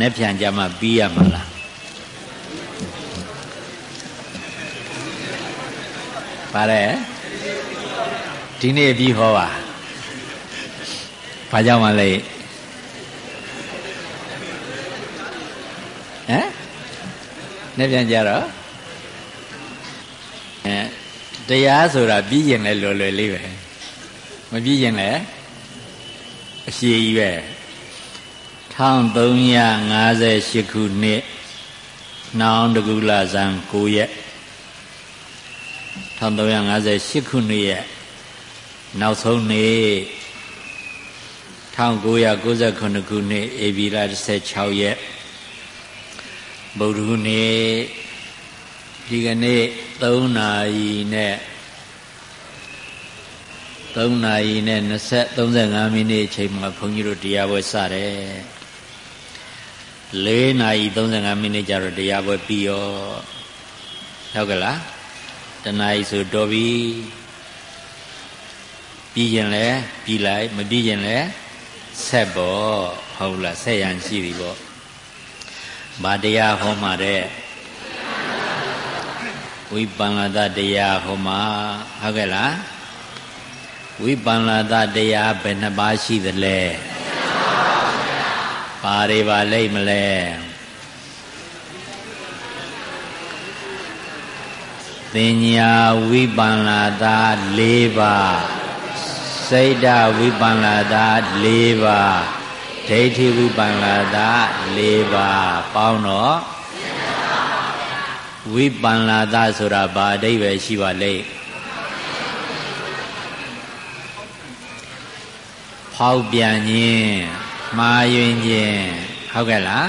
နက်ဖြန်ကြမှာပြီးရမှာလားပါတယ်ဒီနေ့ပြီးဟောပါဘာကြောင့်မလဲဟမ်နေ့ပြန်ကြတော့အဲတရားဆိုတာပြီးရင်လည်းလွယ်လွယ်လေးပဲမပြီးရင်လည်းအရှိကြီးပဲ 1358ခုနှစ်နောင်တကူလာဇန်9ရက်1358ခုနှစ်ရဲ့နောက်ဆုံးနေ့1998ခုနှစ်ဧပြီလ16ရက်ဗုဒ္ဓဟူးနေ့ဒီကနေ့3နာရီနဲ့3နာရီနဲ့20 35မိနစ်အချိန်မှာဘုန်းကြီးတို့တရားပွဲစတယ် 4နာရီ35မိနစ်ကျတော့တရားပွဲပြီးရောဟုတ်ကလားတနာရီဆိုတော်ပြီပြီးရင်လည်းပြီးလိုက်မပြီးရင်လည်းဆက်ပေါ့ဟုတ်လားဆက်ရန်ရှိပြီပေါ့ဗာတရားဟောမှာတဲ့ဝိပန္နတတရားဟောမှာဟုတ်ကဲ့လားဝိပန္နတတရားဘယ်နှပါးရှိသလဲ ပါတွေပါလိမ့်မလဲသင်ညာဝိပန္နတာ၄ပါးစိတ်ဓာဝိပန္နတာ၄ပါးဒိဋ္ဌိဝိပန္နတာ၄ပါးပေါင်းတော့ဝိပန္နတာဆိုတာဘာအဓိပ္ပာယ်ရှိပါလိမ့်ဖောက်ပြန်ခြင်း မှားယွင်းခြင်းဟုတ်ကဲ့လား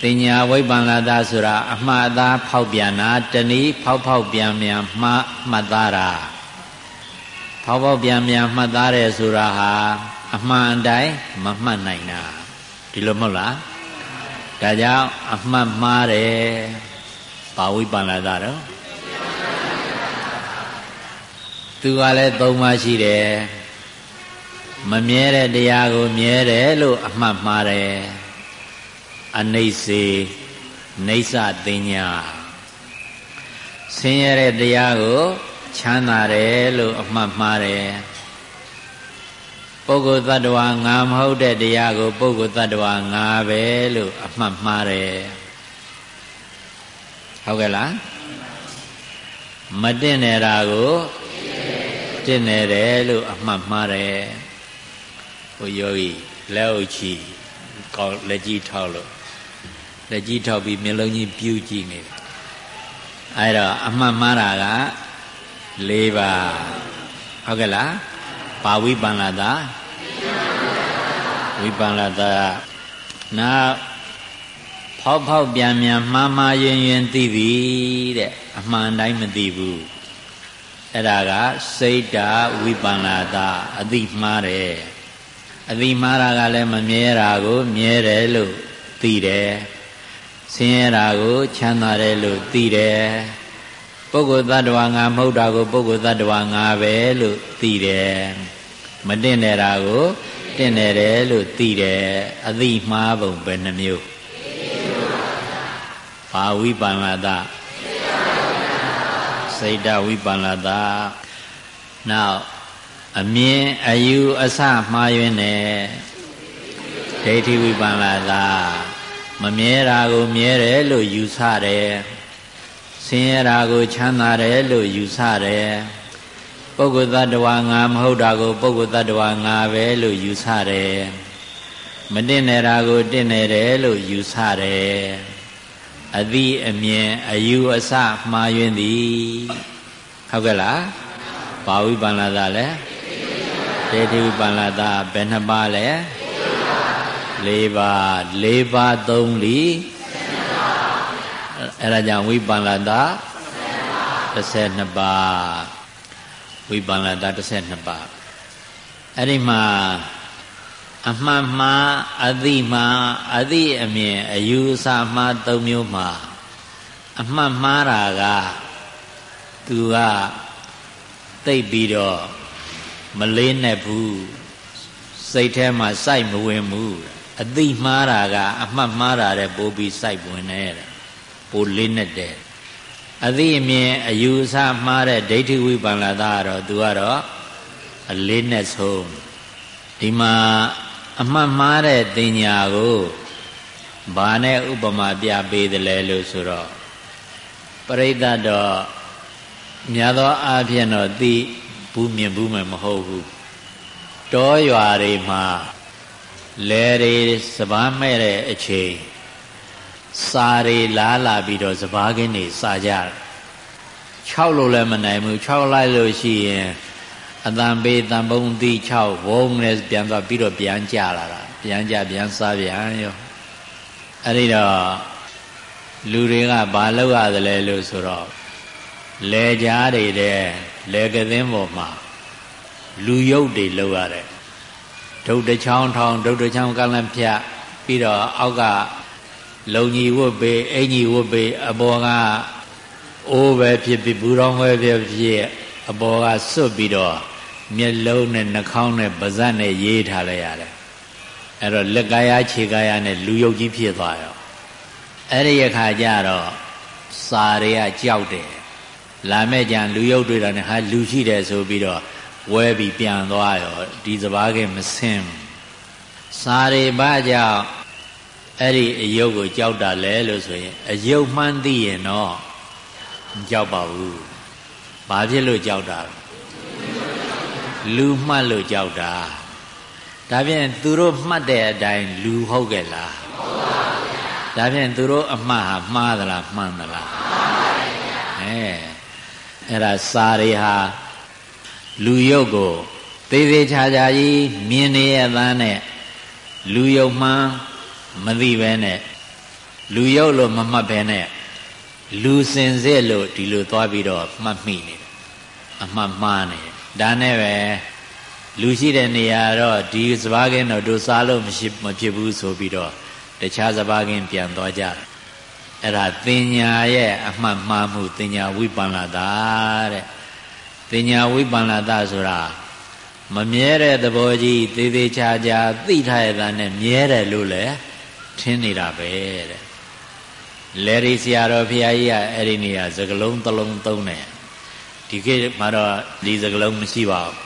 တင်ညာဝိပန္နတာဆိုတာအမှားအသားဖောက်ပြန်တာတဏီဖောက်ဖောက်ပြန်ပြန်မှားမှတ်သားတာဖောက်ဖောက်ပြန်ပြန်မှတ်သားတယ်ဆိုတာဟာအမှန်တိုင်းမမှတ်နိုင်တာဒီလိုမဟုတ်လားဒါကြောင့်အမှတ်မှားတယ်ဘာဝိပန္နတာတော့သူကလည်းသုံးပါးရှိတယ် မမြဲတဲ့တရားကိုမြဲတယ်လို့အမှတ်မှားတယ်အနိစေနေသတင်ညာဆင်းရဲတဲ့တရားကိုချမ်းသာတယ်လို့အမှတ်မှားတယ်ပုဂ္ဂိုလ်တ attva ငါမဟုတ်တဲ့တရားကိုပုဂ္ဂိုလ်တ attva ငါပဲလို့အမှတ်မှားတယ်ဟုတ်ကဲ့လားမတင့်နေတာကိုတင့်နေတယ်လို့အမှတ်မှားတယ် ဟိုယောဂီလက်အုပ်ချီကောင်းလက်ကြီးထောက်လို့လက်ကြီးထောက်ပြီးမျက်လုံးကြီးပြူးကြည့်နေတယ်အဲ့တော့အမှတ်မှားတာက၄ပါးဟုတ်ကဲ့လားပါဝိပန္နတာဝိပန္နတာနာဖောက်ဖောက်ပြန်ပြန်မှားမှားယွင်ယွင်သိပြီတဲ့အမှန်တိုင်းမသိဘူးအဲ့ဒါကစိတ်တာဝိပန္နတာအတိမှားတယ် အတိမှားတာကလည်းမမြဲတာကို မြဲတယ်လို့သိတယ်ဆင်းရဲတာကို ချမ်းသာတယ်လို့သိတယ်ပုဂ္ဂိုလ်တ attva ငါမဟုတ်တာကိုပုဂ္ဂိုလ်တ attva ငါပဲလို့သိတယ်မတင့်နေတာကိုတင့်နေတယ်လို့သိတယ်အသိမှားပုံပဲနှမျိုးဘာဝိပန္နတာစိတ်တဝိပန္နတာနောက် အမြင်အယူအဆမှားယွင်းတယ်ဒိဋ္ဌိဝိပန္နတာမမြဲတာကိုမြဲတယ်လို့ယူဆတယ်ဆင်းရဲတာကိုချမ်းသာတယ်လို့ယူဆတယ်ပုဂ္ဂိုလ်တ attva ငါမဟုတ်တာကိုပုဂ္ဂိုလ်တ attva ငါပဲလို့ယူဆတယ်မတင့်နေတာကိုတင့်နေတယ်လို့ယူဆတယ်အသည့်အမြင်အယူအဆမှားယွင်းသည်ဟုတ်ကဲ့လားဘာဝိပန္နတာလဲ တေတိဝိပန္နတာဘယ်နှပါလဲ၄ပါး၄ပါးသုံးလီအဲ့ဒါကြောင့်ဝိပန္နတာ12ပါးဝိပန္နတာ12ပါးအဲ့ဒီမှာအမှန်မှားအသိမှားအသိအမြင်အယူအဆမှား၃မျိုးမှာအမှန်မှားတာကသူကသိပြီးတော့ မလေးနဲ့ဘူးစိတ်ထဲမှာစိုက်မဝင်ဘူးအတိမှားတာကအမှတ်မှားတာတဲ့ပိုးပြီးစိုက်ဝင်နေတယ်ပိုလေးနဲ့တဲ့အသိအမြင်အယူအဆမှားတဲ့ဒိဋ္ဌိဝိပန္နတာကတော့သူကတော့အလေးနဲ့ဆုံးဒီမှာအမှတ်မှားတဲ့တင်ညာကိုဘာနဲ့ဥပမာပြပေးတယ်လဲလို့ဆိုတော့ပရိသတ်တော့များသောအားဖြင့်တော့သိ ဘူးမြင်ဘူးမှမဟုတ်ဘူးတောရွာတွေမှာလဲတွေစပားမဲ့တဲ့အချိန်စာတွေလားလာပြီးတော့စပားကင်းတွေစာကြတယ်6လို့လည်းမနိုင်ဘူး6လိုက်လို့ရှိရင်အတန်ပေးတန်ပုံသီး6ဝုံနဲ့ပြန်သွားပြီးတော့ပြန်ကြလာတာပြန်ကြပြန်စားပြန်ရောအဲ့ဒီတော့လူတွေကဘာလုပ်ရသလဲလို့ဆိုတော့လဲကြားတွေတဲ့ လဲကသင်းပေါ်မှာလူယုတ်တွေလောက်ရတယ်ဒုတ်တချောင်းထောင်ဒုတ်တချောင်းကလန့်ဖြတ်ပြီးတော့အောက်ကလုံကြီးဝတ်ပေအင်ကြီးဝတ်ပေအပေါ်ကအိုးပဲဖြစ်ဖြစ်ဘူးတော်ပဲဖြစ်ဖြစ်အပေါ်ကစွတ်ပြီးတော့မျက်လုံးနဲ့နှာခေါင်းနဲ့ပါးစပ်နဲ့ရေးထားလိုက်ရတယ်အဲ့တော့လက်ကာယခြေကာယနဲ့လူယုတ်ကြီးဖြစ်သွားရောအဲ့ဒီအခါကျတော့စာတွေကကြောက်တယ် လာမဲ့ကြံလူယုတ်တွေ့တာနဲ့ဟာလူရှိတယ်ဆိုပြီးတော့ဝဲပြီးပြန်သွားရောဒီစဘာကမစင်းစာရိဘာကြောင့်အဲ့ဒီအယုတ်ကိုကြောက်တာလဲလို့ဆိုရင်အယုတ်မှန်းသိရင်တော့မကြောက်ပါဘူးဘာဖြစ်လို့ကြောက်တာလူမှတ်လို့ကြောက်တာဒါဖြင့်သူတို့မှတ်တဲ့အတိုင်းလူဟုတ်ကဲ့လားဟုတ်ပါဘူးဒါဖြင့်သူတို့အမှတ်ဟာမှားသလားမှန်သလားမှန်ပါဗျာအဲ အဲ့ဒါစာတွေဟာလူယုတ်ကိုသေးသေးချာချာကြီးမြင်နေရသားနဲ့လူယုတ်မှန်းမသိပဲနဲ့လူယုတ်လို့မမှတ်ပဲနဲ့လူစင်စစ်လို့ဒီလိုသွားပြီးတော့မှတ်မိနေတယ်အမှတ်မှားနေဒါနဲ့ပဲလူရှိတဲ့နေရာတော့ဒီစဘာကင်းတော့တို့စားလို့မရှိမဖြစ်ဘူးဆိုပြီးတော့တခြားစဘာကင်းပြန်သွားကြတယ် အဲ့ဒါတင်ညာရဲ့အမှတ်မှားမှုတင်ညာဝိပန္နတာတဲ့တင်ညာဝိပန္နတာဆိုတာမမြဲတဲ့သဘောကြီးသေးသေးချာချာသိထားရတာနဲ့မြဲတယ်လို့လည်းထင်နေတာပဲတဲ့လေရီဆရာတော်ဖရာကြီးကအဲ့ဒီနေရာစကလုံးတစ်လုံးသုံးတယ်ဒီခေတ်မှာတော့ဒီစကလုံးမရှိပါဘူး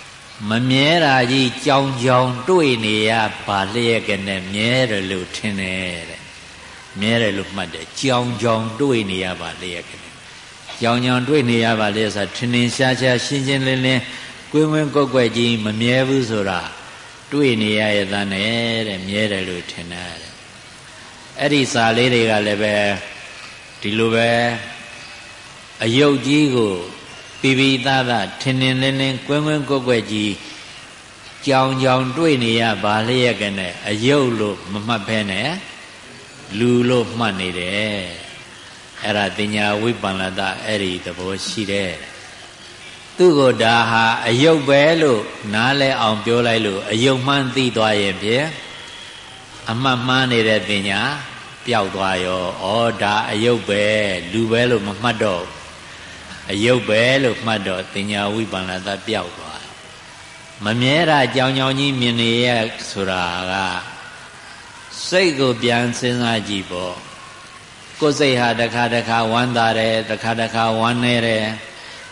မမြဲတာကြီးကြောင်ကြောင်တွေ့နေရပါလျက်ကနဲ့မြဲတယ်လို့ထင်တယ်တဲ့ မြဲတယ်လို့မှတ်တယ်ကြောင်ကြောင်တွေ့နေရပါလျက်ကနဲ့ကြောင်ကြောင်တွေ့နေရပါလျက်ဆိုထင်ထင်ရှားရှားရှင်းရှင်းလင်းလင်းကွင်းကွင်းကွက်ကွက်ကြီးမမြဲဘူးဆိုတာတွေ့နေရရဲ့သားနဲ့တဲ့မြဲတယ်လို့ထင်တယ်အဲ့ဒီစာလေးတွေကလည်းပဲဒီလိုပဲအယုတ်ကြီးကိုပိပိသားသားထင်ထင်လင်းလင်းကွင်းကွင်းကွက်ကွက်ကြီးကြောင်ကြောင်တွေ့နေရပါလျက်ကနဲ့အယုတ်လို့မမှတ်ဖဲနဲ့ လူလို့မှတ်နေတယ်အဲ့ဒါတင်ညာဝိပန္နတအဲ့ဒီသဘောရှိတယ်သူ့ကိုဒါဟာအယုတ်ပဲလို့နားလဲအောင်ပြောလိုက်လို့အယုတ်မှန်းသိသွားရင်ဖြင့်အမှတ်မှန်းနေတဲ့တင်ညာပျောက်သွားရောဩဒါအယုတ်ပဲလူပဲလို့မမှတ်တော့အယုတ်ပဲလို့မှတ်တော့တင်ညာဝိပန္နတပျောက်သွားမမြဲတာကြောင်ကြောင်ကြီးမြင်နေရဆိုတာက စိတ်ကိုပြန်စဉ်းစားကြည့်ပေါ့ကိုယ်စိတ်ဟာတစ်ခါတစ်ခါဝမ်းသာတယ်တစ်ခါတစ်ခါဝမ်းနေတယ်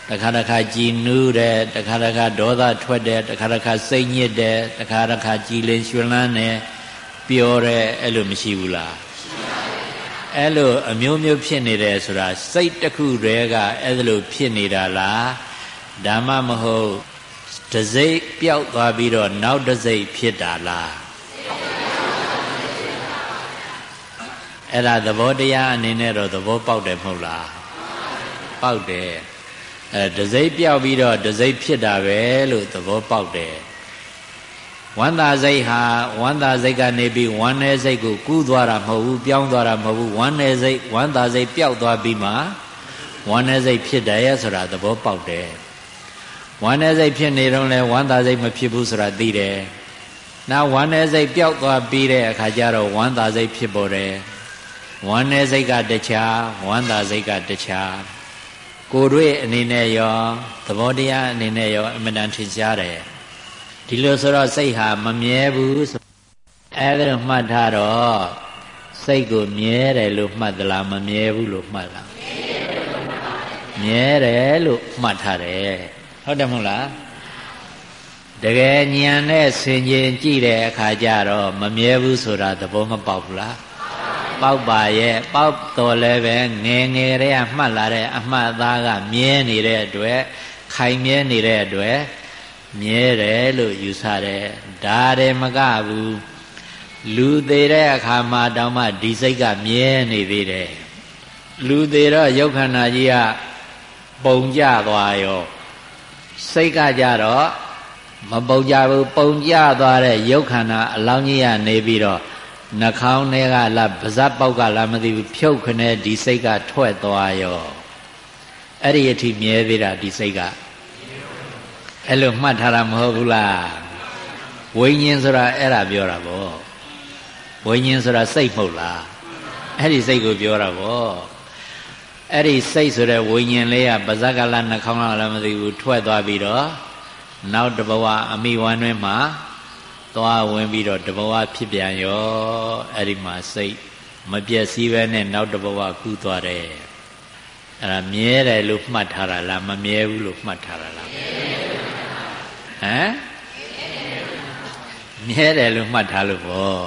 တစ်ခါတစ်ခါကြည်နူးတယ်တစ်ခါတစ်ခါဒေါသထွက်တယ်တစ်ခါတစ်ခါစိတ်ညစ်တယ်တစ်ခါတစ်ခါကြည်လင်ရွှင်လန်းတယ်ပျော်တယ်အဲ့လိုမရှိဘူးလားအဲ့လိုအမျိုးမျိုးဖြစ်နေတယ်ဆိုတာစိတ်တစ်ခုတည်းကအဲ့လိုဖြစ်နေတာလားဓမ္မမဟုတ်တစိတ်ပျောက်သွားပြီးတော့နောက်တစိတ်ဖြစ်တာလား အဲ့ဒါသဘောတရားအနေနဲ့တော့သဘောပေါက်တယ်မဟုတ်လားပေါက်တယ်အဲတစိတ်ပြောက်ပြီးတော့တစိတ်ဖြစ်တာပဲလို့သဘောပေါက်တယ်ဝန္တာစိတ်ဟာဝန္တာစိတ်ကနေပြီးဝမ်းနယ်စိတ်ကိုကူးသွားတာမဟုတ်ဘူးပြောင်းသွားတာမဟုတ်ဘူးဝမ်းနယ်စိတ်ဝန္တာစိတ်ပျောက်သွားပြီးမှဝမ်းနယ်စိတ်ဖြစ်တယ်ဆိုတာသဘောပေါက်တယ်ဝမ်းနယ်စိတ်ဖြစ်နေတော့လဲဝမ်းသာစိတ်မဖြစ်ဘူးဆိုတာသိတယ်နောက်ဝမ်းနယ်စိတ်ပျောက်သွားပြီးတဲ့အခါကျတော့ဝမ်းသာစိတ်ဖြစ်ပေါ်တယ် ဝမ်းနယ်စိတ်ကတခြားဝမ်းသာစိတ်ကတခြားကိုယ်တွေ့အနေနဲ့ရောသဘောတရားအနေနဲ့ရောအမှန်တန်ထင်ရှားတယ်ဒီလိုဆိုတော့စိတ်ဟာမမြဲဘူးဆိုအဲ့ဒါမှတ်ထားတော့စိတ်ကိုမြဲတယ်လို့မှတ်သလားမမြဲဘူးလို့မှတ်လားမြဲတယ်လို့မှတ်ထားတယ်ဟုတ်တယ်မဟုတ်လားတကယ်ဉာဏ်နဲ့ဆင်ခြင်ကြည့်တဲ့အခါကျတော့မမြဲဘူးဆိုတာသဘောမပေါက်ဘူးလား ပေါက်ပါရဲ့ပေါက်တော်လည်းပဲငယ်ငယ်တည်းကမှတ်လာတဲ့အမှတ်သားကမြဲနေတဲ့အတွက်ခိုင်မြဲနေတဲ့အတွက်မြဲတယ်လို့ယူဆတယ်ဒါတည်းမကဘူးလူသေးတဲ့အခါမှာတောင်မှဒီစိတ်ကမြဲနေသေးတယ်လူသေးတော့ရုပ်ခန္ဓာကြီးကပုံကြသွားရောစိတ်ကကြတော့မပုံကြဘူးပုံကြသွားတဲ့ရုပ်ခန္ဓာအလောင်းကြီးကနေပြီးတော့ နှာခေါင်းထဲကလားပါးစပ်ပေါက်ကလားမသိဘူးဖြုတ်ခနဲ့ဒီစိတ်ကထွက်သွားရောအဲ့ဒီအထိမြဲသေးတာဒီစိတ်ကအဲ့လိုမှတ်ထားတာမဟုတ်ဘူးလားဝိညာဉ်ဆိုတာအဲ့ဒါပြောတာဗောဝိညာဉ်ဆိုတာစိတ်မဟုတ်လားအဲ့ဒီစိတ်ကိုပြောတာဗောအဲ့ဒီစိတ်ဆိုတဲ့ဝိညာဉ်လေးကပါဇက်ကလာနှာခေါင်းလာလည်းမသိဘူးထွက်သွားပြီးတော့နောက်တဘဝအမိဝမ်းတွင်မှာ သွားဝင်ပြီးတော့တဘဝဖြစ်ပြန်ရောအဲ့ဒီမှာစိတ်မပြည့်စည်ပဲနဲ့နောက်တဘဝကူးသွားတယ်အဲ့ဒါမြဲတယ်လို့မှတ်ထားတာလားမမြဲဘူးလို့မှတ်ထားတာလားဟမ်မြဲတယ်လို့မှတ်ထားလို့ပေါ့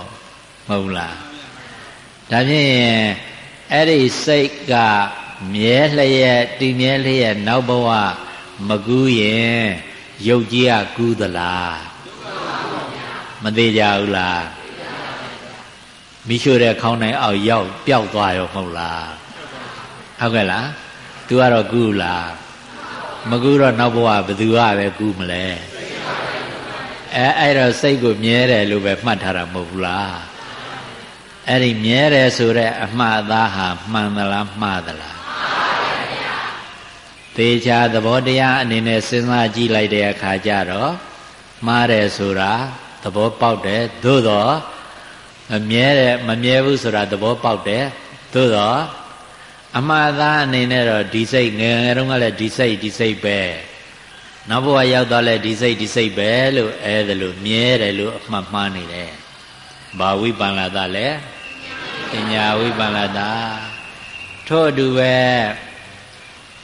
မဟုတ်လားဒါဖြင့်အဲ့ဒီစိတ်ကမြဲလျက်တည်မြဲလျက်နောက်ဘဝမကူးရင်ရုပ်ကြီးကကူးသလား မသေးကြဘူးလားမိရှို့တဲ့ခေါင်းတိုင်းအောက်ရောက်ပျောက်သွားရောမဟုတ်လားဟုတ်ကဲ့လား तू ကတော့ကူးလားမကူးတော့နောက်ဘဝဘယ်သူကပဲကူးမလဲအဲအဲ့တော့စိတ်ကိုမြဲတယ်လို့ပဲမှတ်ထားတာမဟုတ်ဘူးလားအဲ့ဒီမြဲတယ်ဆိုတဲ့အမှားသားဟာမှန်သလားမှားသလားသေချာသဘောတရားအနေနဲ့စဉ်းစားကြည့်လိုက်တဲ့အခါကျတော့မှားတယ်ဆိုတာ သဘောပေါက်တယ်သို့တော့မမြဲတယ်မမြဲဘူးဆိုတာသဘောပေါက်တယ်သို့တော့အမှားသားအနေနဲ့တော့ဒီစိတ်ငယ်ငယ်တုန်းကလည်းဒီစိတ်ဒီစိတ်ပဲနောက်ဘဝရောက်သွားလဲဒီစိတ်ဒီစိတ်ပဲလို့အဲဒါလို့မြဲတယ်လို့အမှတ်မှားနေတယ်ဘာဝိပန္နတာလဲပညာဝိပန္နတာထို့အတူပဲ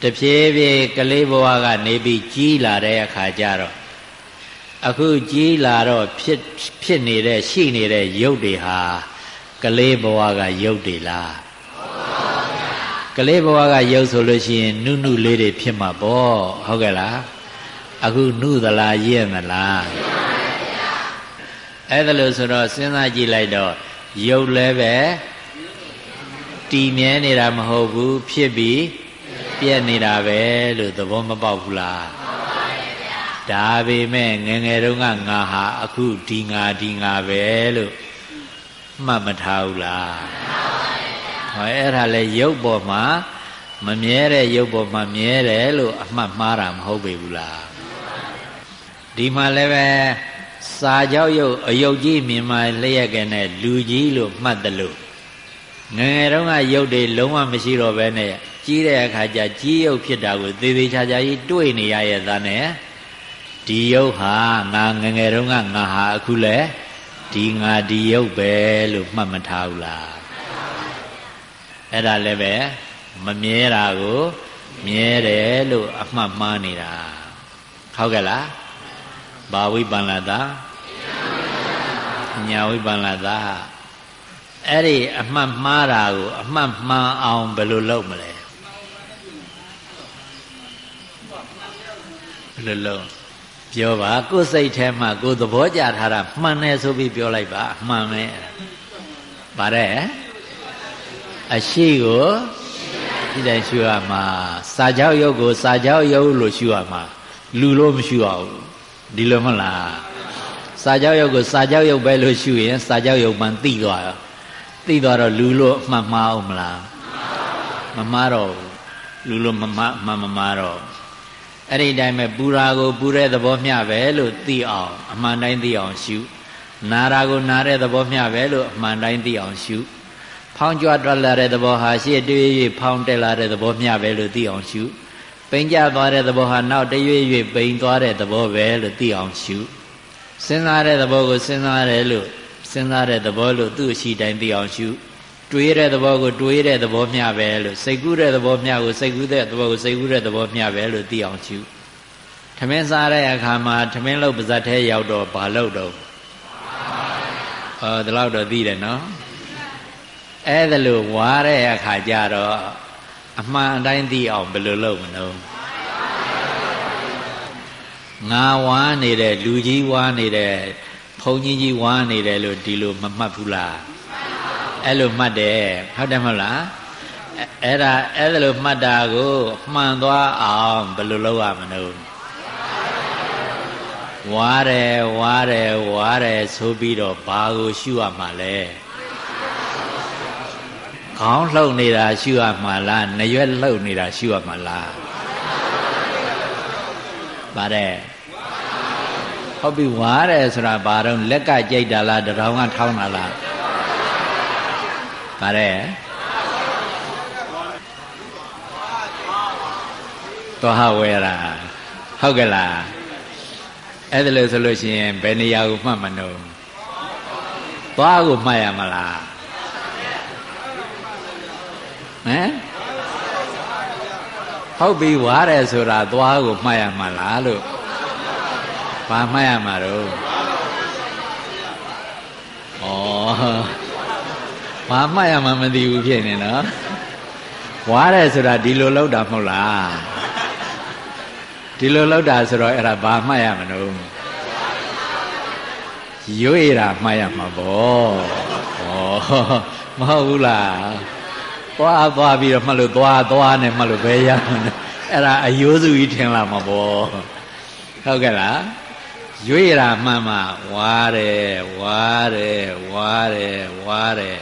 တဖြည်းဖြည်းကလေးဘဝကနေပြီးကြီးလာတဲ့အခါကျတော့ အခုကြီးလာတော့ဖြစ်ဖြစ်နေတဲ့ရှိနေတဲ့ရုပ်တွေဟာကလေးဘဝကရုပ်တွေလားကလေးဘဝကရုပ်ဆိုလို့ရှိရင်နုနုလေးတွေဖြစ်မှာပေါ့ဟုတ်ကဲ့လားအခုနုသလားရင့်သလားအဲ့ဒါလို့ဆိုတော့စဉ်းစားကြည့်လိုက်တော့ရုပ်လည်းပဲတည်မြဲနေတာမဟုတ်ဘူးဖြစ်ပြီးပြက်နေတာပဲလို့သဘောမပေါက်ဘူးလား ဒါပေမဲ့ငငယ်တုန်းကငါဟာအခုဒီငါဒီငါပဲလို့မှတ်မထားဘူးလားဟောအဲ့ဒါလဲရုပ်ပေါ်မှာမမြဲတဲ့ရုပ်ပေါ်မှာမြဲတယ်လို့အမှတ်မှားတာမဟုတ်ပေဘူးလားဒီမှာလည်းပဲစာကြောက်ရုပ်အယုတ်ကြီးမြင်မှလျက်ကနဲ့လူကြီးလို့မှတ်တယ်လို့ငငယ်တုန်းကရုပ်တွေလုံးဝမရှိတော့ဘဲနဲ့ကြီးတဲ့အခါကျကြီးရုပ်ဖြစ်တာကိုသေသေးချာချာကြီးတွေ့နေရရဲ့သားနဲ့ ဒီယုတ်ဟာငါငငယ်တုန်းကငါဟာအခုလဲဒီငါဒီယုတ်ပဲလို့မှတ်မထားဘူးလားအဲ့ဒါလည်းပဲမမြဲတာကိုမြဲတယ်လို့အမှတ်မှားနေတာဟုတ်ကဲ့လားဘာဝိပန္နတာညာဝိပန္နတာအဲ့ဒီအမှတ်မှားတာကိုအမှတ်မှန်အောင်ဘယ်လိုလုပ်မလဲဘယ်လိုလုပ် ပြောပါကိုယ်စိတ်ထဲမှာကိုယ်သဘောကြထားတာမှန်တယ်ဆိုပြီးပြောလိုက်ပါမှန်မယ်ဗါတဲ့အရှိကိုဒီတိုင်းရှုရမှာစာကြောက်ရုပ်ကိုစာကြောက်ရုပ်လို့ရှုရမှာလူလို့မရှုအောင်ဒီလိုမဟုတ်လားစာကြောက်ရုပ်ကိုစာကြောက်ရုပ်ပဲလို့ရှုရင်စာကြောက်ရုပ်မှန်သိသွားရောသိသွားတော့လူလို့မှတ်မှားအောင်မလားမမှားတော့လူလို့မမှားမမှားတော့ အဲ့ဒီတိုင်းပဲပူရာကိုပူတဲ့သဘောမျှပဲလို့သိအောင်အမှန်တိုင်းသိအောင်ရှုနာရာကိုနာတဲ့သဘောမျှပဲလို့အမှန်တိုင်းသိအောင်ရှုဖောင်းကြွတွက်လာတဲ့သဘောဟာရှေ့တရွေ့ရွေ့ဖောင်းတက်လာတဲ့သဘောမျှပဲလို့သိအောင်ရှုပိန်ကြသွားတဲ့သဘောဟာနောက်တရွေ့ရွေ့ပိန်သွားတဲ့သဘောပဲလို့သိအောင်ရှုစဉ်းစားတဲ့သဘောကိုစဉ်းစားတယ်လို့စဉ်စဉ်းစားတဲ့သဘောလို့သူ့အရှိတိုင်းသိအောင်ရှု တွေးတဲ့သဘောကိုတွေးတဲ့သဘောမျှပဲလို့စိတ်ကူးတဲ့သဘောမျှကိုစိတ်ကူးတဲ့သဘောကိုစိတ်ကူးတဲ့သဘောမျှပဲလို့သိအောင်ရှုထမင်းစားတဲ့အခါမှာထမင်းလို့ပါဇက်ထဲရောက်တော့ဘာလို့တော့အော်ဒီလောက်တော့သိတယ်နော်အဲ့ဒါလို့ဝါတဲ့အခါကျတော့အမှန်အတိုင်းသိအောင်ဘယ်လိုလုပ်မလို့ငါဝါနေတဲ့လူကြီးဝါနေတဲ့ဘုံကြီးကြီးဝါနေတယ်လို့ဒီလိုမမှတ်ဘူးလား အဲ့လိုမှတ်တယ်ဟုတ်တယ်မဟုတ်လားအဲ့ဒါအဲ့ဒါလိုမှတ်တာကိုမှန်သွားအောင်ဘယ်လိုလုပ်ရမလို့ဝါတယ်ဝါတယ်ဝါတယ်ဆိုပြီးတော့ဘာကိုရှုရမှာလဲခေါင်းလှုပ်နေတာရှုရမှာလားနရွက်လှုပ်နေတာရှုရမှာလားပါတယ်ဟုတ်ပြီဝါတယ်ဆိုတာဘာတော့လက်ကကြိတ်တာလားတရောင်ကထောင်းတာလား ပါတယ်သွားဝဲတာဟုတ်ကဲ့လားအဲ့ဒါလို့ဆိုလို့ရှိရင်ဘယ်နေရာကိုမှတ်မလို့သွားကိုမှတ်ရမလားဟမ်ဟုတ်ပြီဝါတယ်ဆိုတာသွားကိုမှတ်ရမှာလားလို့ဘာမှတ်ရမှာတော့ဩ ဘာမှတ်ရမှမသိဘူးဖြစ်နေနော်ဝါတယ်ဆိုတာဒီလိုလောက်တာမဟုတ်လားဒီလိုလောက်တာဆိုတော့အဲ့ဒါဘာမှတ်ရမလို့ရွေ့တာမှတ်ရမှာပေါ့ဩမဟုတ်ဘူးလားသွားသွားပြီးတော့မှတ်လို့သွားသွားနဲ့မှတ်လို့ဘယ်ရမလဲအဲ့ဒါအယိုးစုကြီးထင်လာမှာပေါ့ဟုတ်ကဲ့လားရွေ့တာမှန်မှဝါတယ်ဝါတယ်ဝါတယ်ဝါတယ်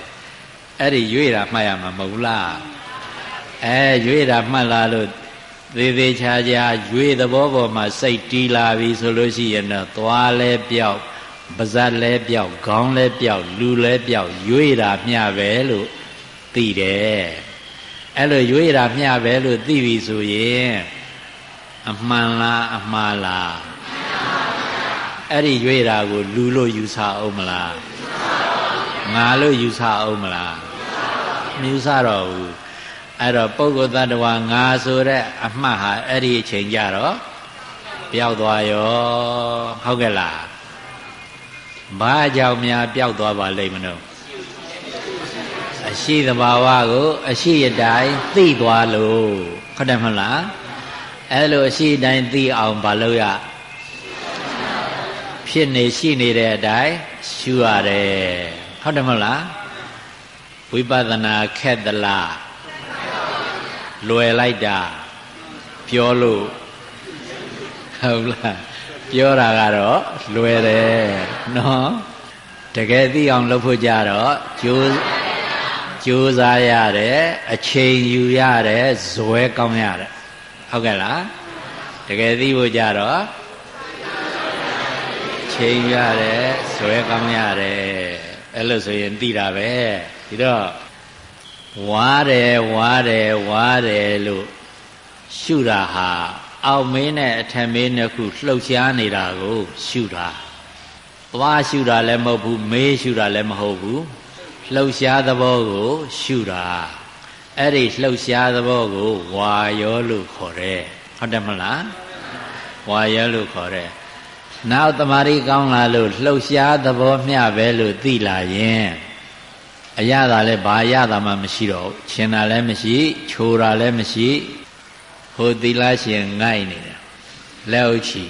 အဲ့ဒီရွေ့တာမှတ်ရမှာမဟုတ်လားအဲရွေ့တာမှတ်လာလို့သေးသေးချာချာရွေ့သဘောပေါ်မှာစိတ်တီးလာပြီဆိုလို့ရှိရင်တော့သွားလဲပြောက်ပါဇက်လဲပြောက်ခေါင်းလဲပြောက်လူလဲပြောက်ရွေ့တာမျှပဲလို့သိတယ်အဲ့လိုရွေ့တာမျှပဲလို့သိပြီဆိုရင်အမှန်လားအမှားလားအဲ့ဒီရွေ့တာကိုလူလို့ယူဆအောင်မလား ငါလို့ယူဆအောင်မလားမယူဆတော့ဘူးအဲ့တော့ပုဂ္ဂိုလ်တ attva ငါဆိုတဲ့အမှတ်ဟာအဲ့ဒီအချိန်ကြတော့ပျောက်သွားရောဟုတ်ကဲ့လားဘာကြောင့်များပျောက်သွားပါလိမ့်မလို့အရှိသဘာဝကို အရှိအတိုင်းသိသွားလို့ဟုတ်တယ်မဟုတ်လားအဲ့လိုအရှိအတိုင်းသိအောင်မလုပ်ရဖြစ်နေရှိနေတဲ့အတိုင်းရှုရတယ် ဟုတ်တယ်မဟုတ်လားဝိပဿနာခက်သလားလွယ်လိုက်တာပြောလို့ဟုတ်လားပြောတာကတော့လွယ်တယ်နော်တကယ်သိအောင်လုပ်ဖို့ကြတော့ကြိုးကြိုးစားရတယ်အချိန်ယူရတယ်ဇွဲကောင်းရတယ်ဟုတ်ကဲ့လားတကယ်သိဖို့ကြတော့ချိန်ရတယ်ဇွဲကောင်းရတယ် အဲ့လိုဆိုရင်သိတာပဲဒီတော့ဝါတယ်ဝါတယ်ဝါတယ်လို့ရှုတာဟာအောက်မင်းနဲ့အထက်မင်းနှစ်ခုလှုပ်ရှားနေတာကိုရှုတာသွားရှုတာလည်းမဟုတ်ဘူးမေးရှုတာလည်းမဟုတ်ဘူးလှုပ်ရှားသဘောကိုရှုတာအဲ့ဒီလှုပ်ရှားသဘောကိုဝါယောလို့ခေါ်တယ်ဟုတ်တယ်မလားဝါယောလို့ခေါ်တယ် နောက်တမာရီကောင်းလာလို့လှုပ်ရှားသဘောမျှပဲလို့သိလာရင်အရသာလည်းဘာရတာမှမရှိတော့ချင်တာလည်းမရှိချိုတာလည်းမရှိဟိုသီလရှင်ငိုက်နေတယ်လက်ဥချီ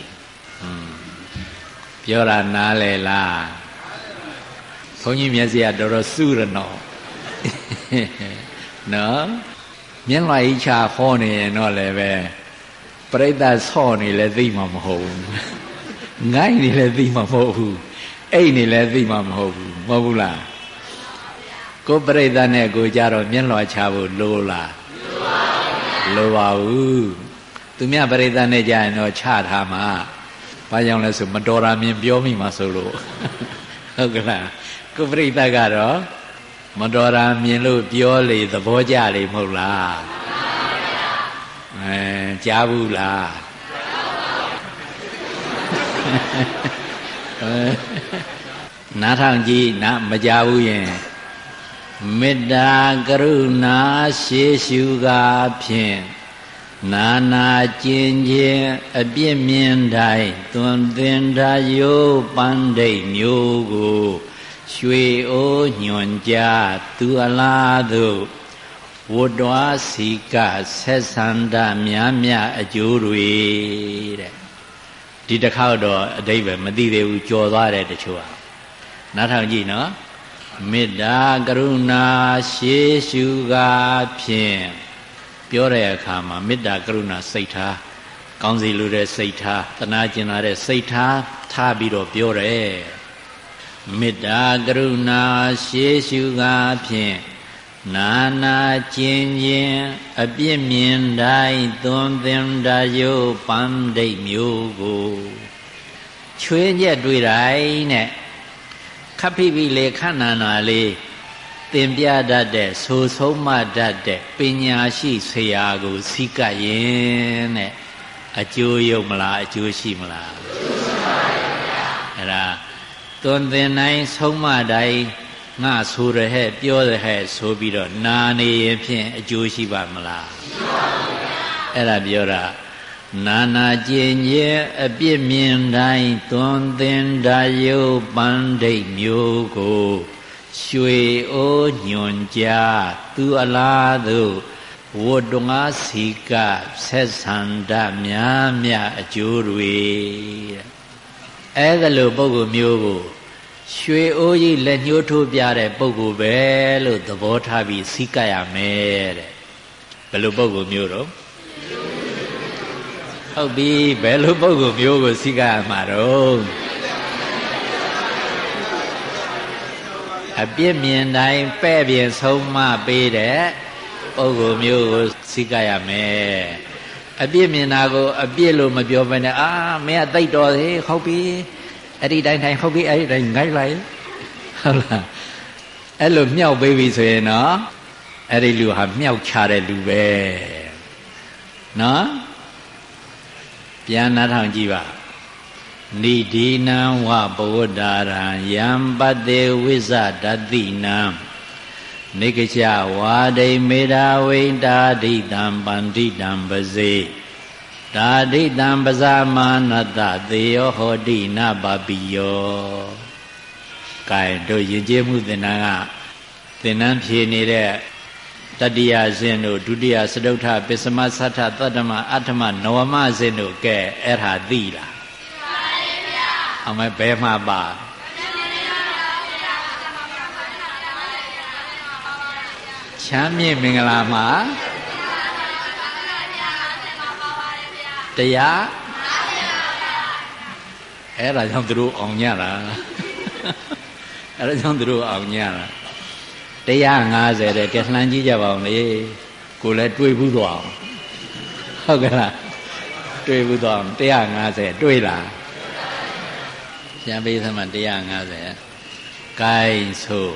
ပြောတာနားလေလားဘုန်းကြီးမျက်စိကတော်တော်စုရနော်နော်မျက်လွှာကြီးချဟောနေရင်တော့လည်းပဲပြိဿဆော့နေလည်းသိမှာမဟုတ်ဘူး ငိုင်းနေလည်းသိမှာမဟုတ်ဘူးအိတ်နေလည်းသိမှာမဟုတ်ဘူးမဟုတ်ဘူးလားကိုပြိဿနဲ့ကိုကြတော့မျက်လွှာချဖို့လိုလားလိုပါဘူးသူမြပြိဿနဲ့ကြရင်တော့ချထားမှာဘာကြောင့်လဲဆိုမတော်တာမြင်ပြောမိမှာဆိုလို့ဟုတ်ကလားကိုပြိဿကတော့မတော်တာမြင်လို့ပြောလေသဘောကျလေမဟုတ်လားအဲကြားဘူးလား နားထောင်ကြည့်နားမကြဘူးရင်မေတ္တာကရုဏာရှေးရှုကားဖြင့်နာနာကျင်ခြင်းအပြစ်မြင်တိုင်းသွန်သင်တာယိုပန်းဒိတ်မျိုးကိုရွှေအိုးညွန်ကြသူအလားသို့ဝတ္တဝါစီကဆက်ဆန္ဒများများအကျိုးတွေတဲ့ ဒီတစ်ခေါက်တော့အတိတ်ပဲမသိသေးဘူးကြော်သွားတယ်တချို့ကနားထောင်ကြည့်နော်မေတ္တာကရုဏာရှေးရှုကားဖြင့်ပြောတဲ့အခါမှာမေတ္တာကရုဏာစိတ်ထားကောင်းစီလိုတဲ့စိတ်ထားတနာကျင်လာတဲ့စိတ်ထားထားပြီးတော့ပြောတယ်မေတ္တာကရုဏာရှေးရှုကားဖြင့် နာနာကျင်ခြင်းအပြစ်မြင်တိုင်းသွန်သင်တယုပန်းဒိတ်မျိုးကိုချွေးချက်တွေ့တိုင်းနဲ့ခပ်ဖိဖိလေခန္ဓာနာလေးသင်ပြတတ်တဲ့ဆိုဆုံးမတတ်တဲ့ပညာရှိဆရာကိုစီကပ်ရင်တဲ့အကျိုးရုပ်မလားအကျိုးရှိမလားအကျိုးရှိပါရဲ့ဗျာအဲ့ဒါသွန်သင်တိုင်းဆုံးမတိုင်း ငါဆိုရဟဲ့ပြောရဟဲ့ဆိုပြီးတော့နာနေရင်ဖြင့်အကျိုးရှိပါမလားရှိပါဘူးဗျာအဲ့ဒါပြောတာနာနာကျင်ရဲ့အပြစ်မြင်တိုင်းသွန်သင်တာယုပန်းဒိတ်မျိုးကိုရွှေအိုးညွန်ကြသူအလားသို့ဝတ္တငါစီကဆက်ဆန္ဒများများအကျိုးတွေအဲ့ဒါလိုပုဂ္ဂိုလ်မျိုးကို ရွှေအိုးကြီးလက်ညှိုးထိုးပြတဲ့ပုဂ္ဂိုလ်ပဲလို့သဘောထားပြီးစီကရမယ်တဲ့ဘယ်လိုပုဂ္ဂိုလ်မျိုးတော့ဟုတ်ပြီဘယ်လိုပုဂ္ဂိုလ်မျိုးကိုစီကရမှာတော့အပြစ်မြင်တိုင်းပဲ့ပြင်ဆုံးမပေးတဲ့ပုဂ္ဂိုလ်မျိုးကိုစီကရမယ်အပြစ်မြင်တာကိုအပြစ်လို့မပြောဘဲနဲ့အာမင်းကတိတ်တော်သေးဟုတ်ပြီ အဲ့ဒီတိုင်းတိုင်းဟုတ်ပြီအဲ့ဒီတိုင်းငိုက်လိုက်ဟုတ်လားအဲ့လိုမြောက်ပေးပြီဆိုရင်တော့အဲ့ဒီလူဟာမြောက်ချတဲ့လူပဲနော်ပြန်နားထောင်ကြည့်ပါနိဒီနံဝဘဝတ္တာရံယံပတ္တေဝိဇဒတိနံနိကချဝါဒိမေတာဝိတာဒိတံပန္တိတံပစေ ဒါဒိတံပဇာမာနတသေယောဟောတိနပပိယောကဲတို့ယဉ်ကျေးမှုသင်္นานကသင်္นานဖြေနေတဲ့တတိယဇင်တို့ဒုတိယစတုထပစ္စမသတ္ထသတ္တမအဋ္ဌမနဝမဇင်တို့ကဲအဲ့ဒါသိလားသိပါတယ်ဗျာအမေဘယ်မှာပါချမ်းမြေမင်္ဂလာမှာ တရားအဲ့ဒါကြောင့်သူတို့အောင်ညတာအဲ့ဒါကြောင့်သူတို့အောင်ညတာ150တဲ့ကဲလှမ်းကြည့်ကြပါဦးလေကိုလည်းတွေးဘူးသွားအောင်ဟုတ်ကဲ့လားတွေးဘူးသွားအောင်150တွေးလားရှမ်းပေးသမ150 gain ဆို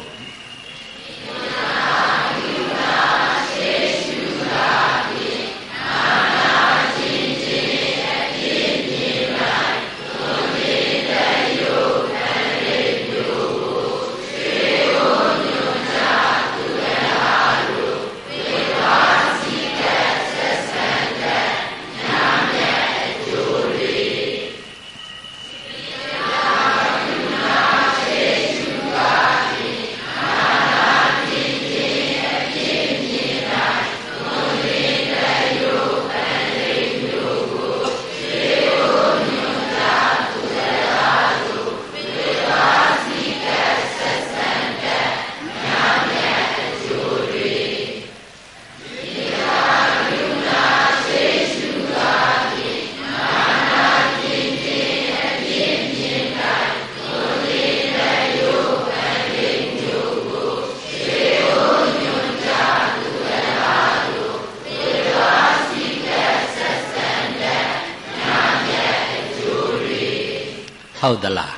ဟုတ်သလား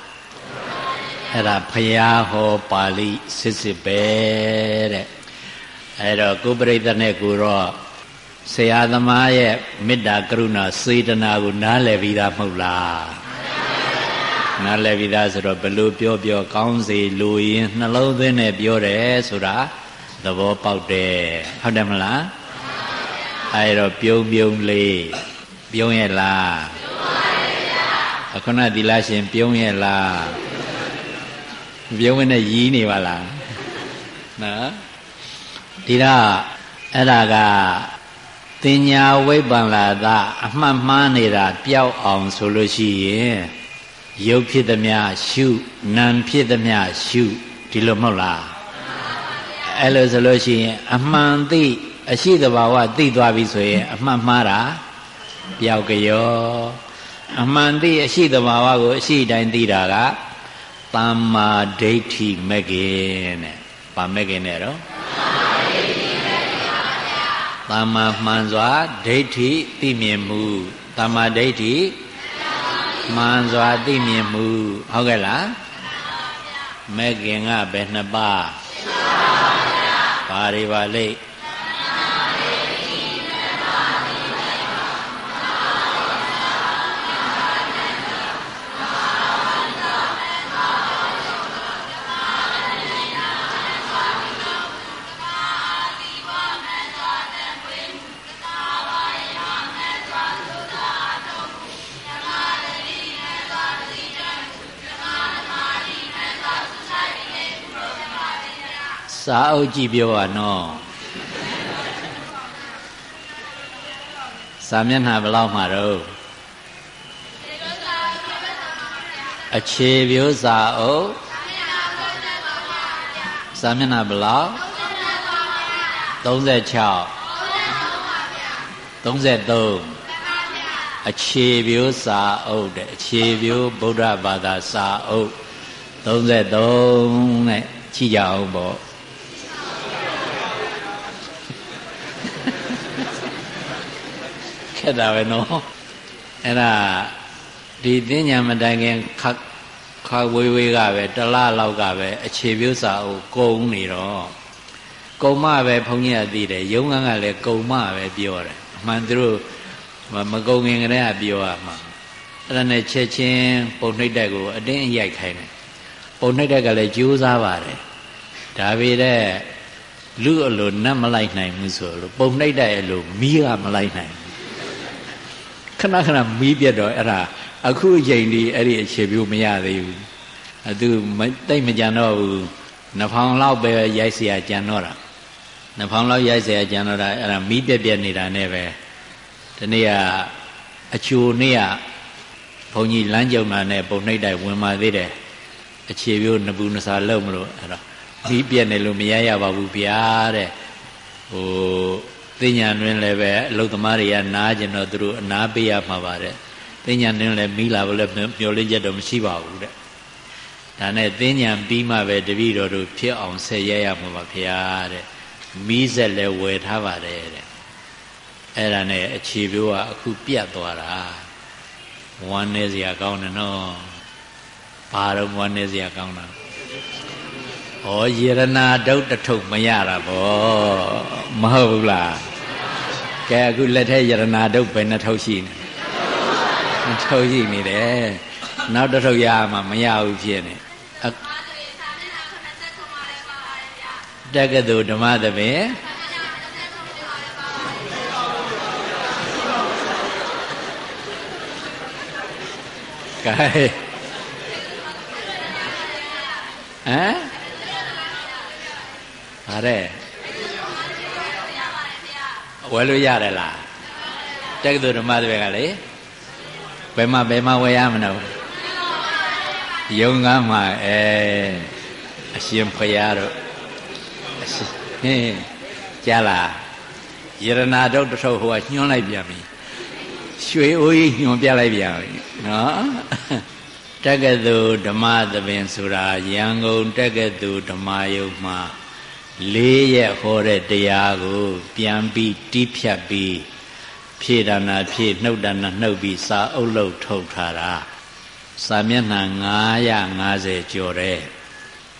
အဲ့ဒါဖရာဟောပါဠိစစ်စစ်ပဲတဲ့အဲ့တော့ကိုပရိသတ်နဲ့ကိုတော့ဆရာသမားရဲ့မေတ္တာကရုဏာစေတနာကိုနားလည်ပြီးသားမဟုတ်လားနားလည်ပြီးသားဆိုတော့ဘလို့ပြောပြောကောင်းစေလိုရင်နှလုံးသွင်းနဲ့ပြောတယ်ဆိုတာသဘောပေါက်တယ်ဟုတ်တယ်မလားအဲတော့ပြုံးပြုံးလေးပြုံးရဲ့လားပြုံးပါရဲ့ဗျာအ ခုနသီလရှင်ပြုံးရဲ့လားပြုံးမနဲ့ရီးနေပါလားနော်ဒီတော့အဲ့ဒါကတင်ညာဝိပ္ပန္လာသအမှတ်မှားနေတာပျောက်အောင်ဆိုလို့ရှိရင်ရုပ်ဖြစ်သည်များရှုနာမ်ဖြစ်သည်များရှုဒီလိုမဟုတ်လားအဲ့လိုဆိုလို့ရှိရင် အမှန်သိအရှိတဘာဝသိသွားပြီဆိုရင် အမှန်မှားတာပျောက်ကရော အမှန်သိအရှိတဘာဝကိုအရှိတိုင်းသိတာကသမ္မာဒိဋ္ဌိမဂ္ဂင်တဲ့။ဗာမဂ္ဂင်နဲ့တော့သမ္မာမှန်စွာဒိဋ္ဌိသိမြင်မှုသမ္မာဒိဋ္ဌိမှန်စွာသိမြင်မှုဟုတ်ကဲ့လားမဂ္ဂင်ကဘယ်နှစ်ပါးပါတွေပါလိမ့် စာအုပ်ကြည့်ပြောပါနော်စာမျက်နှာဘယ်လောက်မှာတော့အခြေပြိုးစာအုပ်စာမျက်နှာဘယ်လောက်36 33အခြေပြိုးစာအုပ်တဲ့အခြေပြိုးဗုဒ္ဓဘာသာစာအုပ်33နဲ့ကြည့်ကြအောင်ပေါ့ က်တာပဲနော်အဲ့ဒါဒီသိညာမတိုင်ခင်ခက်ခါဝေးဝေးကပဲတလလောက်ကပဲအခြေပြုစာအုပ်ကုံနေတော့ကုံမပဲဘုန်းကြီးကသိတယ်ရုံးကန်းကလည်းကုံမပဲပြောတယ်အမှန်သူတို့မကုံငင်ကလေးကပြောရမှာအဲ့ဒါနဲ့ချက်ချင်းပုံနှိပ်တက်ကိုအတင်းရိုက်ခိုင်းတယ်ပုံနှိပ်တက်ကလည်းကြိုးစားပါတယ်ဒါပေမဲ့လူအလိုနတ်မလိုက်နိုင်ဘူးဆိုလို့ပုံနှိပ်တက်ရဲ့လို့မီးကမလိုက်နိုင် ခဏခဏမီးပြတ်တော့အဲ့ဒါအခုအချိန်ဒီအဲ့ဒီအခြေပြိုးမရသေးဘူးအသူတိတ်မကြံတော့ဘူးနှဖောင်လောက်ပဲရိုက်เสียကြံတော့တာနှဖောင်လောက်ရိုက်เสียကြံတော့တာအဲ့ဒါမီးပြက်ပြက်နေတာနဲ့ပဲဒီနေ့ကအချိုနေ့ကဘုန်းကြီးလမ်းကြုံတာနဲ့ပုံနှိပ်တိုက်ဝင်มาသေးတယ်အခြေပြိုးနဘူးနစာလုံးမလို့အဲ့တော့မီးပြက်နေလို့မရရပါဘူးဗျာတဲ့ဟို သိညာတွင်လည်းပဲအလုသမားတွေကနားကျင်တော့သူတို့အနာပေးရမှာပါတဲ့သိညာတွင်လည်းမိလာဘလို့မျောလင်းချက်တော့မရှိပါဘူးတဲ့ဒါနဲ့သိညာပြီးမှပဲတပည့်တော်တို့ဖြစ်အောင်ဆက်ရရမှာပါဖရာတဲ့မိဆက်လည်းဝယ်ထားပါတယ်တဲ့အဲ့ဒါနဲ့အခြေပြိုးကအခုပြတ်သွားတာဝမ်းနေစရာကောင်းတယ်နော်ဘာတော့ဝမ်းနေစရာကောင်းတာဩယေရနာဒုတ်တထုပ်မရတာဗောမဟုတ်ဘူးလား ကဲအခုလက်ထက်ယရနာဒုတ်ပဲနှစ်ထုပ်ရှိနေနှစ်ထုပ်ရှိနေတယ်နောက်တစ်ထုပ်ရမှာမရဘူးဖြစ်နေတက္ကသိုလ်ဓမ္မသဘင်ကဲဟမ်ဗါတဲ့ ဝယ်လို့ရတယ်လားတက္ကသိုလ်ဓမ္မတွေကလေဘယ်မှာဘယ်မှာဝယ်ရမလို့ယုံကမ်းမှာအဲအရှင်ဖရာတို့ဟင်းကြားလားယရနာတုတ်တထုပ်ဟိုကညွှန်းလိုက်ပြန်ပြီရွှေအိုးကြီးညွှန်ပြလိုက်ပြန်ပြီနော်တက္ကသိုလ်ဓမ္မသဘင်ဆိုတာရန်ကုန်တက္ကသိုလ်ဓမ္မယုံမှာ လေးရက်ဟောတဲ့တရားကို ပြန်ပြီးတီးဖြတ်ပြီးဖြည့်ဒါနာဖြည့်နှုတ်ဒါနာနှုတ်ပြီးစာအုပ်လုပ်ထုတ်ထားတာစာမျက်နှာ950ကျော်တဲ့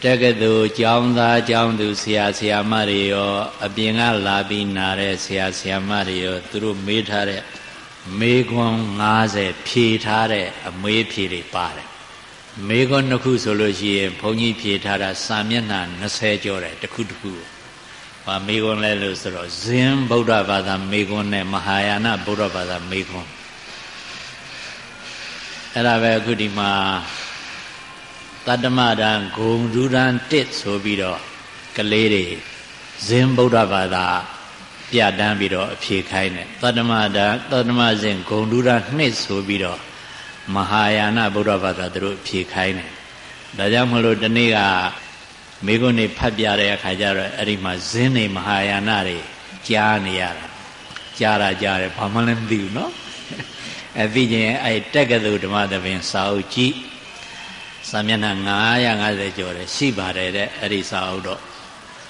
တက္ကသိုလ်ကျောင်းသားကျောင်းသူဆရာဆရာမတွေရောအပြင်ကလာပြီးနာတဲ့ဆရာဆရာမတွေရောသူတို့မေးထားတဲ့မေးခွန်း90ဖြေထားတဲ့အမေးဖြေတွေပါတယ် မေခွန်းနှစ်ခုဆိုလို့ရှိရင်ဘုန်းကြီးဖြေထားတာစာမျက်နှာ20ကျော်တယ်တစ်ခုတစ်ခု။ဘာမေခွန်းလဲလို့ဆိုတော့ဇင်ဗုဒ္ဓဘာသာမေခွန်းနဲ့မဟာယာနဗုဒ္ဓဘာသာမေခွန်းအဲ့ဒါပဲအခုဒီမှာတတ္တမဒံဂုံဒုရန်တစ်ဆိုပြီးတော့ကလေးတွေဇင်ဗုဒ္ဓဘာသာပြတန်းပြီးတော့အဖြေခိုင်းတယ်တတ္တမဒံတတ္တမဇင်ဂုံဒုရန်နှစ်ဆိုပြီးတော့ မဟာယာနဗုဒ္ဓဘာသာသူတို့ဖြေခိုင်းတယ်ဒါကြောင့်မလို့ဒီနေ့ကမိဂုဏ်နေဖတ်ပြတဲ့အခါကျတော့အဲ့ဒီမှာဇင်းနေမဟာယာနတွေကြားနေရတာကြားတာကြားတယ်ဘာမှလည်းမသိဘူးเนาะအဲသိချင်းအဲ့တက်ကတူဓမ္မသဘင်စာအုပ်ကြည့်စာမျက်နှာ950ကျော်တယ်ရှိပါတယ်တဲ့အဲ့ဒီစာအုပ်တော့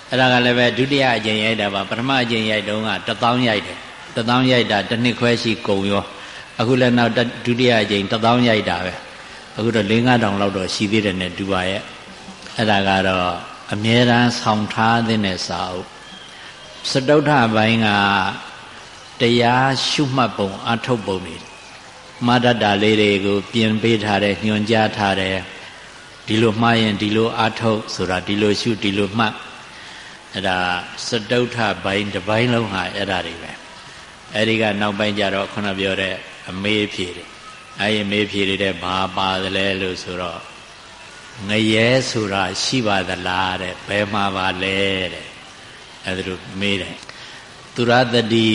အဲ့ဒါကလည်းပဲဒုတိယအကြိမ်ရိုက်တာပါပထမအကြိမ်ရိုက်တုန်းက1000ရိုက်တယ်1000ရိုက်တာတစ်နှစ်ခွဲရှိကုန်ရော အခုလည်းနောက်ဒုတိယအကြိမ်1000ရိုက်တာပဲအခုတော့၄-၅တောင်လောက်တော့ရှိသေးတယ်နဲ့ဒူပါရဲ့အဲ့ဒါကတော့အမြဲတမ်းဆောင်ထားတဲ့စာအုပ်စတုထပိုင်းကတရားရှုမှတ်ပုံအထုတ်ပုံတွေမာတတာလေးတွေကိုပြင်ပေးထားတယ်ညွှန်ကြားထားတယ်ဒီလိုမှားရင်ဒီလိုအထုတ်ဆိုတာဒီလိုရှုဒီလိုမှတ်အဲ့ဒါစတုထပိုင်းတစ်ပိုင်းလုံးဟာအဲ့ဒါတွေပဲအဲ့ဒီကနောက်ပိုင်းကျတော့ခုနပြောတဲ့ အမေးဖြေတယ်အဲ့ဒီမေးဖြေတဲ့ဘာပါသလဲလို့ဆိုတော့ငရဲဆိုတာရှိပါသလားတဲ့ဘယ်မှာပါလဲတဲ့အဲ့ဒါလိုမေးတယ်သူရတတိ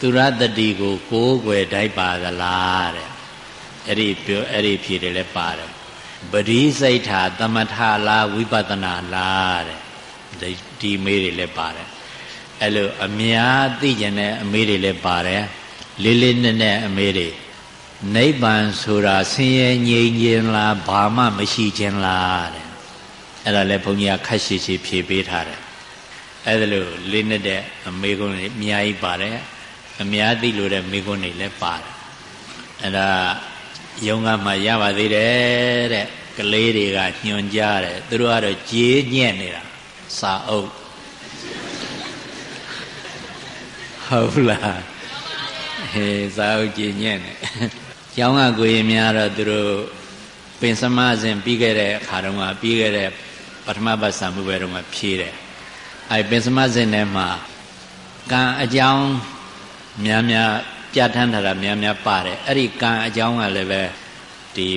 သူရတတိကို ကိုးကွယ်တိုက်ပါသလားတဲ့အဲ့ဒီပြောအဲ့ဒီဖြေတယ်လည်းပါတယ်ပရိစိတ်ထာသမထလားဝိပဿနာလားတဲ့ဒီမေးတွေလည်းပါတယ်အဲ့လိုအများသိကျင်တဲ့အမေးတွေလည်းပါတယ် လေးလေးနက်နက်အမေးတွေနိဗ္ဗာန်ဆိုတာဆင်းရဲငြိမ်းခြင်းလားဘာမှမရှိခြင်းလားတဲ့အဲ့ဒါလည်းဘုန်းကြီးကခက်ရှိရှိဖြေပေးထားတယ်အဲ့ဒါလို့လေးနဲ့တဲ့အမေကုန်းတွေအများကြီးပါတယ်အများသိလို့တဲ့မေကုန်းတွေလည်းပါတယ်အဲ့ဒါယုံကမှရပါသေးတယ်တဲ့ကလေးတွေကညွန်ကြားတယ်သူတို့ကတော့ကြေးညက်နေတာစာအုပ်ဟုတ်လားဟေး စာအုပ်ကြေးညက်နေကျောင်းကကိုရင်များတော့သူတို့ပင်စမစဉ်ပြီးခဲ့တဲ့အခါတုန်းကပြီးခဲ့တဲ့ပထမပတ်စာမှုပဲတုန်းကဖြေးတယ်အဲပင်စမစဉ်ထဲမှာကံအကြောင်းများများပြဋ္ဌာန်းထားတာများများပါတယ်အဲ့ဒီကံအကြောင်းကလည်းပဲဒီ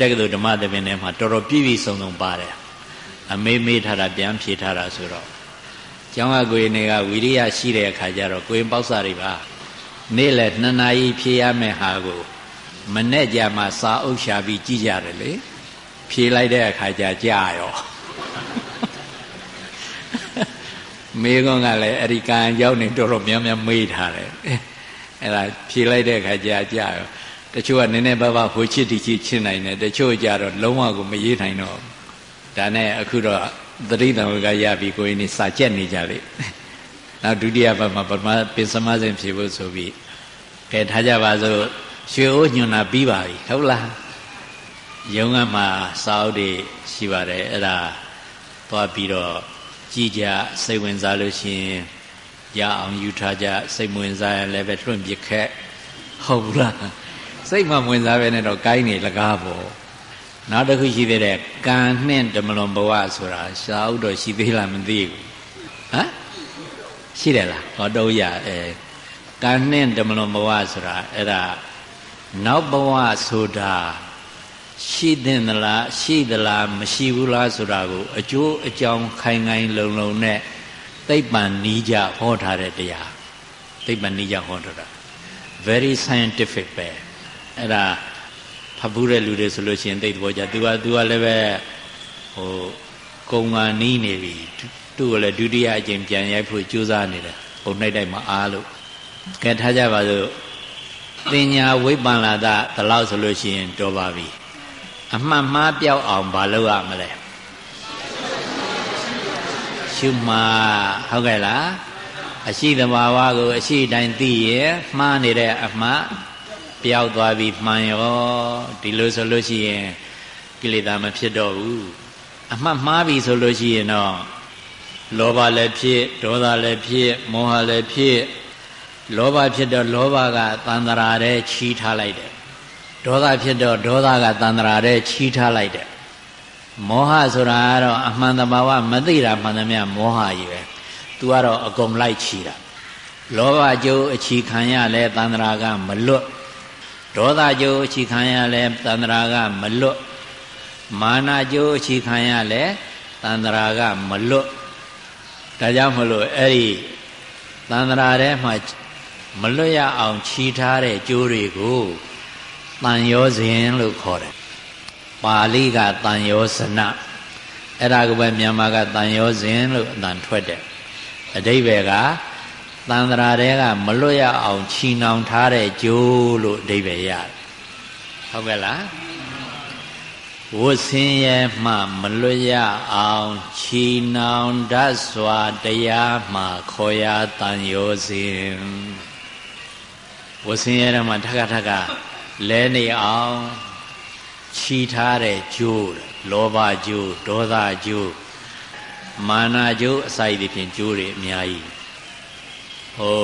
တက္ကသိုလ်ဓမ္မသဘင်ထဲမှာတော်တော်ပြည့်ပြည့်စုံစုံပါတယ်အမေးမေးထားတာပြန်ဖြေထားတာဆိုတော့ကျောင်းကကိုရင်တွေကဝီရိယရှိတဲ့အခါကျတော့ကိုရင်ပေါက်စာတွေပါ နေ့လယ်2နာရီဖြေရမယ့်ဟာကိုမနဲ့ကြမှာစာအုပ်ရှာပြီးကြည့်ကြတယ်လေဖြေလိုက်တဲ့အခါကျကြာရောမေကွန်ကလည်းအရိကန်ရောက်နေတော်တော်များများမေးထားတယ်အဲ့ဒါဖြေလိုက်တဲ့အခါကျကြာရောတချို့ကနည်းနည်းပါးပါးဟိုချစ်တီချစ်ချစ်နိုင်တယ်တချို့ကြတော့လုံးဝကိုမရေးနိုင်တော့ဒါနဲ့အခုတော့သတိတံဝကရပြီကိုင်းနေစာကြက်နေကြလေ နောက်ဒုတိယပတ်မှာပထမပင်စမစဉ်ဖြေဖို့ဆိုပြီးကဲထားကြပါစို့ရွှေအိုးညွန်တာပြီးပါပြီဟုတ်လားရုံးကမှစာအုပ်တွေရှိပါတယ်အဲ့ဒါသွားပြီးတော့ကြည်ကြစိတ်ဝင်စားလို့ရှိရင်ရအောင်ယူထားကြစိတ်ဝင်စားရင်လည်းပဲလွှင့်ပြခက်ဟုတ်လားစိတ်မှဝင်စားပဲနဲ့တော့ကိုင်းနေလကားပေါ့နောက်တစ်ခုရှိသေးတယ်ကံနှင့်ဓမ္မလွန်ဘဝဆိုတာရှားဥတော့ရှိသေးလားမသိဘူးဟမ် ရှိတယ်လားဟောတော့ရအဲကံနှင့်ဓမ္မလွန်ဘဝဆိုတာအဲ့ဒါနောက်ဘဝဆိုတာရှိသင့်သလားရှိသလားမရှိဘူးလားဆိုတာကို အကျိုးအကြောင်းခိုင်ခိုင်လုံလုံနဲ့သိပ္ပံနီးကြဟောထားတဲ့တရားသိပ္ပံနီးကြဟောထားတာ very scientific ပဲအဲ့ဒါဖတ်ဘူးတဲ့လူတွေဆိုလို့ရှိရင်သိတဲ့ဘောကြ तू က तू ကလည်းပဲဟိုကုံကနီးနေပြီ သူ့ကိုလည်းဒုတိယအကြိမ်ပြန်ရိုက်ဖို့ကြိုးစားနေတယ်ဟိုနှိုက်တိုက်မှာအားလို့ကဲထားကြပါစို့တင်ညာဝိပ္ပန္လာဒဒီလောက်ဆိုလို့ရှိရင်တော်ပါပြီအမှတ်မှားပြောက်အောင်မလုပ်ရမလဲရှုမှားဟုတ်ကဲ့လားအရှိတဘာဝကိုအရှိတိုင်းသိရင်မှားနေတဲ့အမှတ်ပျောက်သွားပြီးမှန်ရောဒီလိုဆိုလို့ရှိရင်ကိလေသာမဖြစ်တော့ဘူးအမှတ်မှားပြီဆိုလို့ရှိရင်တော့ လောဘလည်းဖြစ်ဒေါသလည်းဖြစ်မောဟလည်းဖြစ်လောဘဖြစ်တော့လောဘကတန်တရာတဲ့ချီးထားလိုက်တယ် ဒေါသဖြစ်တော့ဒေါသကတန်ត្រာတဲ့ချီးထားလိုက်တယ်မောဟဆိုတာကတော့အမှန်တဘာဝမသိတာမှန်သမျှမောဟကြီးပဲသူကတော့အကုန်လိုက်ချီတာလောဘကြိုးအချီခံရလဲတန်ត្រာကမလွတ်ဒေါသကြိုးအချီခံရလဲတန်ត្រာကမလွတ်မာနကြိုးအချီခံရလဲတန်ត្រာကမလွတ် ဒါကြောင့်မလို့အဲ့ဒီသန္တရာထဲမှာမလွတ်ရအောင်ခြီးထားတဲ့ကြိုးတွေကိုတန်ရောစဉ်လို့ခေါ်တယ်ပါဠိကတန်ရောစနအဲ့ဒါကပဲမြန်မာကတန်ရောစဉ်လို့အတန်ထွက်တယ်အဓိပ္ပာယ်ကသန္တရာတဲကမလွတ်ရအောင်ခြီးနှောင်ထားတဲ့ကြိုးလို့အဓိပ္ပာယ်ရတယ်ဟုတ်ကဲ့လား ဝတ်ဆင်းရဲမှ မလွတ်ရအောင်ခြီနှောင်တတ်စွာတရားမှခေါ်ရတန်ရောစဉ်ဝဆင်းရဲထဲမှာထက်ခါထက်ခါလဲနေအောင်ခြီးထားတဲ့ကြိုးလောဘကြိုးဒေါသကြိုးမာနကြိုးအစာရည်ဖြင့်ကြိုးတွေအများကြီးဟို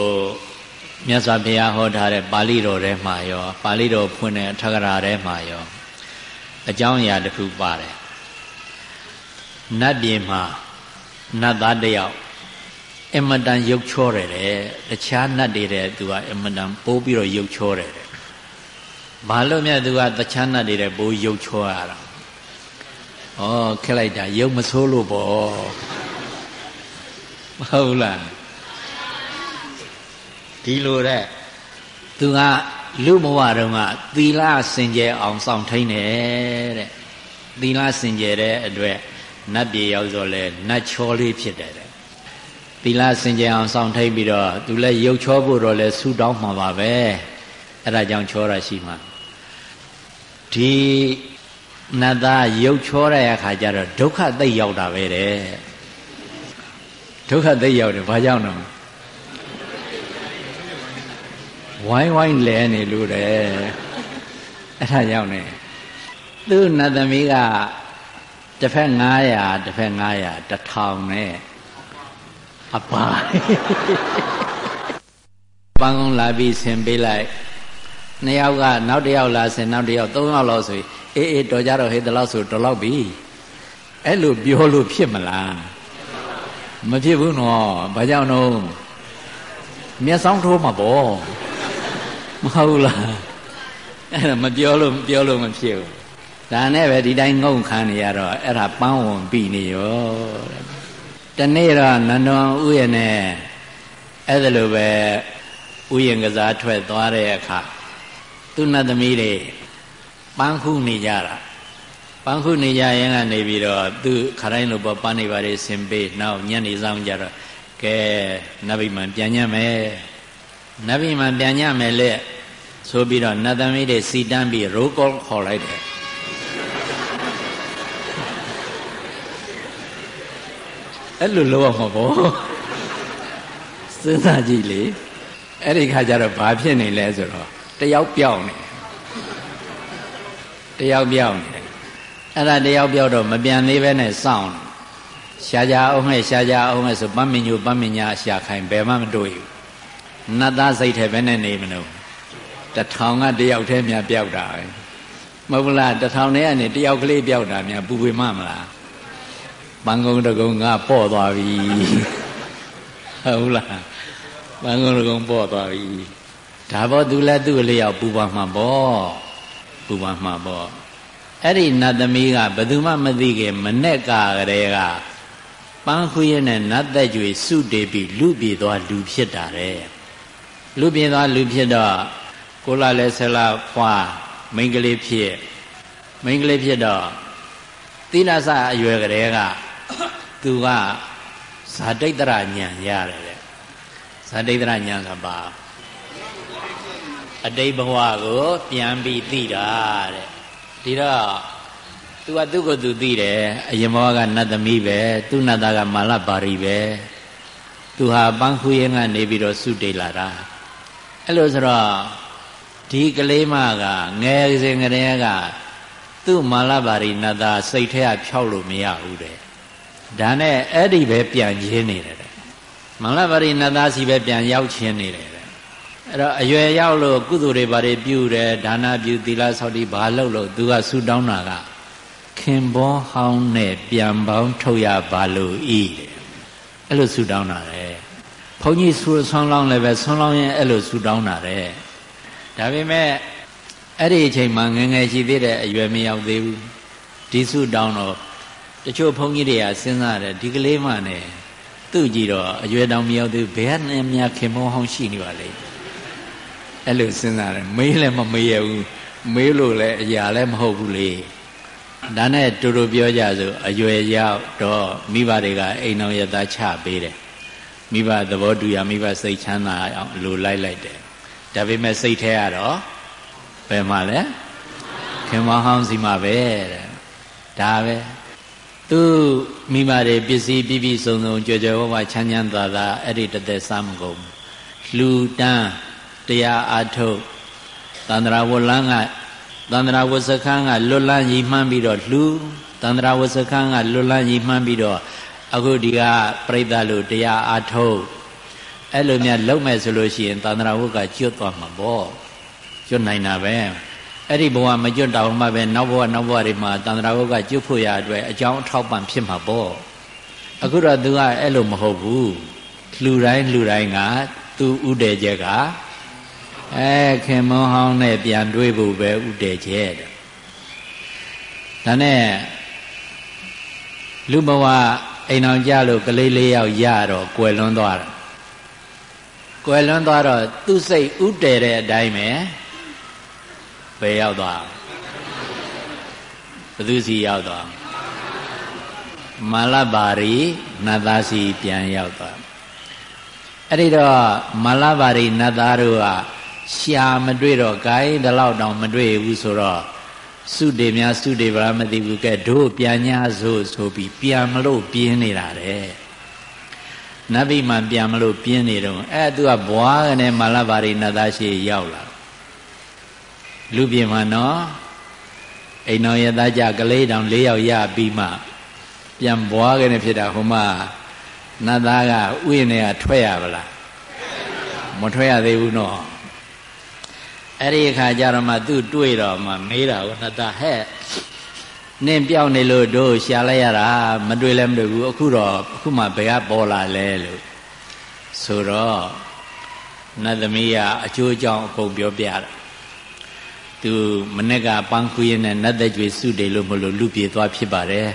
မြတ်စွာဘုရားဟောထားတဲ့ပါဠိတော်ထဲမှာရောပါဠိတော်ဖွင့်တဲ့အထက်ကရာထဲမှာရော အကြောင်းအရာတစ်ခုပါတယ်နတ်ပြည်မှာနတ်သားတယောက်အမတန်ရုပ်ချောတယ်တဲ့တခြားနတ်တွေတဲ့သူကအမတန်ပိုးပြီးတော့ရုပ်ချောတယ်တဲ့ဘာလို့မြတ်သူကတခြားနတ်တွေတဲ့ပိုးရုပ်ချောရတာဩခက်လိုက်တာရုပ်မဆိုးလို့ပေါ့မဟုတ်လားဒီလိုတဲ့သူက လူဘဝတုန်းကသီလစင်ကြယ်အောင်စောင့်ထိန်တယ်တဲ့သီလစင်ကြယ်တဲ့အတွက်နတ်ပြေရောက်ဆိုလဲနတ်ချောလေးဖြစ်တယ်တဲ့သီလစင်ကြယ်အောင်စောင့်ထိန်ပြီးတော့သူလည်းရုပ်ချောဖို့တော့လဲဆူတောင်းမှာပါပဲအဲ့ဒါကြောင့်ချောတာရှိမှာဒီနတ်သားရုပ်ချောတဲ့အခါကျတော့ဒုက္ခသိရောက်တာပဲတဲ့ဒုက္ခသိရောက်တယ်ဘာကြောင့်လဲ ဝိုင်းဝိုင်းလဲနေလို့တဲ့အဲ့ဒါကြောင့်ねသူ့နတ်သမီးကတစ်ဖက်900တစ်ဖက်900တစ်ထောင်နဲ့အပါပန်းကုန်းလာပြီးဆင်ပေးလိုက်နှစ်ယောက်ကနောက်တစ်ယောက်လာဆင်နောက်တစ်ယောက်သုံးယောက်လောက်ဆိုအေးအေးတော်ကြတော့ဟေးဒီလောက်ဆိုတော်လောက်ပြီအဲ့လိုပြောလို့ဖြစ်မလားမဖြစ်ဘူးနော်ဘာကြောင့်တော့မျက်စောင်းထိုးမှာပေါ့ မဟုတ်လားအဲ့ဒါမပြောလို့ပြောလို့မဖြစ်ဘူးဒါနဲ့ပဲဒီတိုင်းငုံခံနေရတော့အဲ့ဒါပန်းဝင်ပြီနေရောတနေ့တော့နန္ဒွန်ဥယျာဉ်နဲ့အဲ့ဒါလိုပဲဥယျာဉ်ကစားထွက်သွားတဲ့အခါသူနတ်သမီးတွေပန်းခုနေကြတာပန်းခုနေကြရင်ကနေပြီးတော့သူခရိုင်းလိုပေါ့ပန်းနေပါလေဆင်ပေးနောက်ညနေဆောင်ကြတော့ကဲနဗိမာန်ပြန်ညမယ် နဗိမာန်ပြန်ညမယ်လေဆိုပြီးတော့နတ်သမီးတွေစီတန်းပြီးရိုးကောခေါ်လိုက်တယ်အဲ့လိုလောက်အောင်ပေါ့စဉ်းစားကြည့်လေအဲ့ဒီခါကျတော့ဘာဖြစ်နေလဲဆိုတော့တယောက်ပြောင်းနေတယောက်ပြောင်းနေတယ်အဲ့ဒါတယောက်ပြောင်းတော့မပြန်သေးပဲနဲ့စောင့်ရှားကြအောင်ဟဲ့ရှားကြအောင်ဟဲ့ဆိုပန်းမညိုပန်းမညာရှာခိုင်ဘယ်မှမတွေ့ဘူး နတ်သားစိတ်ထဲပဲနဲ့နေမလို့တထောင်ကတယောက်တည်းများပြောက်တာပဲမဟုတ်လားတထောင်ထဲကနေတယောက်ကလေးပြောက်တာများပူဝေမမလားပန်းကုန်းတကုံကပေါ့သွားပြီဟုတ်လားပန်းကုန်းတကုံပေါ့သွားပြီဒါပေါ့သူလည်းသူ့လျောက်ပူပါမှာပေါ့ပူပါမှာပေါ့အဲ့ဒီနတ်သမီးကဘယ်သူမှမသိခင်မနဲ့ကကလေးကပန်းခွေးနဲ့နတ်သက်ကြွေစုတည်ပြီးလူပြေသွားလူဖြစ်တာတဲ့ လူပြေသွားလူဖြစ်တော့ကိုလာလဲဆလာဖွာမိန်းကလေးဖြစ်မိန်းကလေးဖြစ်တော့သီလစအရွယ်ကလေးကသူကဇာတိတ်တရညံရတယ်တဲ့ဇာတိတ်တရညံကပါအတိတ်ဘဝကိုပြန်ပြီးသိတာတဲ့ဒီတော့သူကသူ့ကိုယ်သူသိတယ်အရင်ဘဝကနတ်သမီးပဲသူ့နတ်သားကမာလပါရီပဲသူဟာပန်းခူးရင်ကနေပြီးတော့စုတေးလာတာ အဲ့လိုဆိုတော့ဒီကလေးမကငယ်စဉ်ကတည်းကသူ့မာလပါရီနတ်သားစိတ်ထဲကဖြောက်လို့မရဘူးတဲ့ဒါနဲ့အဲ့ဒီပဲပြန်ရင်းနေတယ်တဲ့မာလပါရီနတ်သားစီပဲပြန်ရောက်ချင်းနေတယ်တဲ့အဲ့တော့အရွယ်ရောက်လို့ကုသိုလ်တွေဘာတွေပြုတယ်ဒါနပြုသီလဆောက်တည်ဘာလုပ်လို့သူကဆူတောင်းတာကခင်ဘောဟောင်းနဲ့ပြန်ပေါင်းထုတ်ရပါလို့ဤတဲ့အဲ့လိုဆူတောင်းတာလေ ဘုန်းကြီးဆူဆွမ်းလောင်းလည်းပဲဆွမ်းလောင်းရင်အဲ့လိုဆူတောင်းတာတဲ့ဒါပေမဲ့အဲ့ဒီအချိန်မှာငငယ်ရှိသေးတဲ့အရွယ်မရောက်သေးဘူးဒီဆူတောင်းတော့တချို့ဘုန်းကြီးတွေကစဉ်းစားတယ်ဒီကလေးမှနဲ့သူ့ကြည့်တော့အရွယ်တောင်မရောက်သေးဘူးဘယ်နဲ့များခင်မောဟောင်းရှိနေပါလိမ့်အဲ့လိုစဉ်းစားတယ်မေးလည်းမမေးရဘူးမေးလို့လည်းအရာလည်းမဟုတ်ဘူးလေဒါနဲ့တူတူပြောကြဆိုအရွယ်ရောက်တော့မိဘတွေကအိမ်တော်ရသားချပေးတယ် မိဘသဘောတူရမိဘစိတ်ချမ်းသာအောင်လိုလိုက်လိုက်တယ်ဒါပေမဲ့စိတ်ထဲကတော့ဘယ်မှာလဲခင်မဟောင်းစီမှာပဲတဲ့ဒါပဲသူမိမတွေပစ္စည်းပြပြစုံစုံကြွကြွဝဝချမ်းချမ်းသာသာအဲ့ဒီတသက်စားမကုန်လူတန်းတရားအာထုတ်သန္တရာဝလန်းကသန္တရာဝစခန်းကလွတ်လန်းရီမှန်းပြီးတော့လှူသန္တရာဝစခန်းကလွတ်လန်းရီမှန်းပြီးတော့ အခုဒီကပြိဿလို့တရားအာထုတ်အဲ့လိုများလုံးမဲ့ဆိုလို့ရှိရင်သန္တရာဝကကျွတ်သွားမှာပေါ့ကျွတ်နိုင်တာပဲအဲ့ဒီဘဝမကျွတ်တောင်မှပဲနောက်ဘဝနောက်ဘဝတွေမှာတန္တရာဘုကကျွတ်ဖို့ရအတွက်အကြောင်းအထောက်ပံ့ဖြစ်မှာပေါ့အခုတော့သူကအဲ့လိုမဟုတ်ဘူးလူတိုင်းလူတိုင်းကသူဥတည်ချက်ကအဲခင်မွန်ဟောင်းနဲ့ပြန်တွေးဖို့ပဲဥတည်ချက်တဲ့ဒါနဲ့လူဘဝ အိမ်အောင်ကြလို့ကလေးလေးယောက်ရတော့ကွယ်လွန်းသွားတာကွယ်လွန်းသွားတော့သူ့စိတ်ဥတည်တဲ့အတိုင်းပဲဘယ်ရောက်သွားဘသူစီရောက်သွားမာလပါရီနတ်သားစီပြန်ရောက်သွားအဲ့ဒီတော့မာလပါရီနတ်သားတို့ကရှာမတွေ့တော့ဂိုင်းဒီလောက်တောင်မတွေ့ဘူးဆိုတော့ စုတေများစုတေဗလားမသိဘူးကဲတို့ပြန်ညာဆိုဆိုပြီးပြန်မလို့ပြင်းနေတာတဲ့နတ်ပြည်မှာပြန်မလို့ပြင်းနေတော့အဲသူကဘွားကနေမာလပါရီနတ်သားရှိရောက်လာလူပြင်မှာနော်အိမ်တော်ရသားကြကလေးတောင်၄ယောက်ရပြီးမှပြန်ဘွားကနေဖြစ်တာဟိုမှာနတ်သားကဥယျာဉ်ထဲကထွက်ရပါလားမထွက်ရသေးဘူးနော် အဲ့ဒီအခါကျတော့မှသူ့တွေ့တော့မှမေးတာကိုနတ်သားဟဲ့နင်းပြောင်းနေလို့တို့ရှာလိုက်ရတာမတွေ့လည်းမတွေ့ဘူးအခုတော့အခုမှဘယ်ကပေါ်လာလဲလို့ဆိုတော့နတ်သမီးကအကျိုးအကြောင်းအကုန်ပြောပြတာသူမနေ့ကပန်းခွေးနဲ့နတ်သက်ကြွေစုတယ်လို့မလို့လူပြေသွားဖြစ်ပါတယ်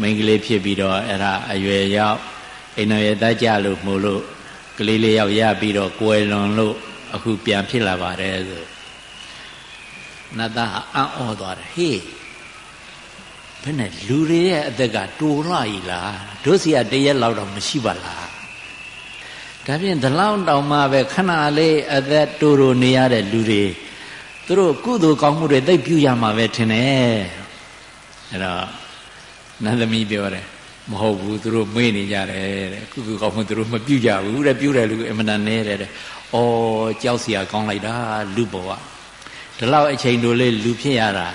မိန်းကလေးဖြစ်ပြီးတော့အဲ့ဒါအရွယ်ရောက်အိမ်တော်ရဲ့တကြလို့မို့လို့ကလေးလေးယောက်ရပြီးတော့ကွယ်လွန်လို့ အခုပြန်ဖြစ်လာပါတယ်ဆိုနတ်သားအံ့ဩသွားတယ်ဟေးဘယ်နဲ့လူတွေရဲ့အသက်ကတိုးလာ ਈ လားတို့စီကတရက်လောက်တော့မရှိပါလားဒါဖြင့်ဒီလောက်တောင်မှပဲခဏလေးအသက်တိုးတိုးနေရတဲ့လူတွေသူတို့ကုသိုလ်ကောင်းမှုတွေသိပြုရမှာပဲထင်တယ်အဲ့တော့နန္သမီးပြောတယ်မဟုတ်ဘူးသူတို့မေ့နေကြတယ်တဲ့ကုကုကောင်းမှုသူတို့မပြုကြဘူးတဲ့ပြုတယ်လူအမှန်တန်နေတယ်တဲ့ ဩကြောက်เสียကောင်းလိုက်တာလူဘဝဒီလောက်အချိန်တို့လေးလူဖြစ်ရတာ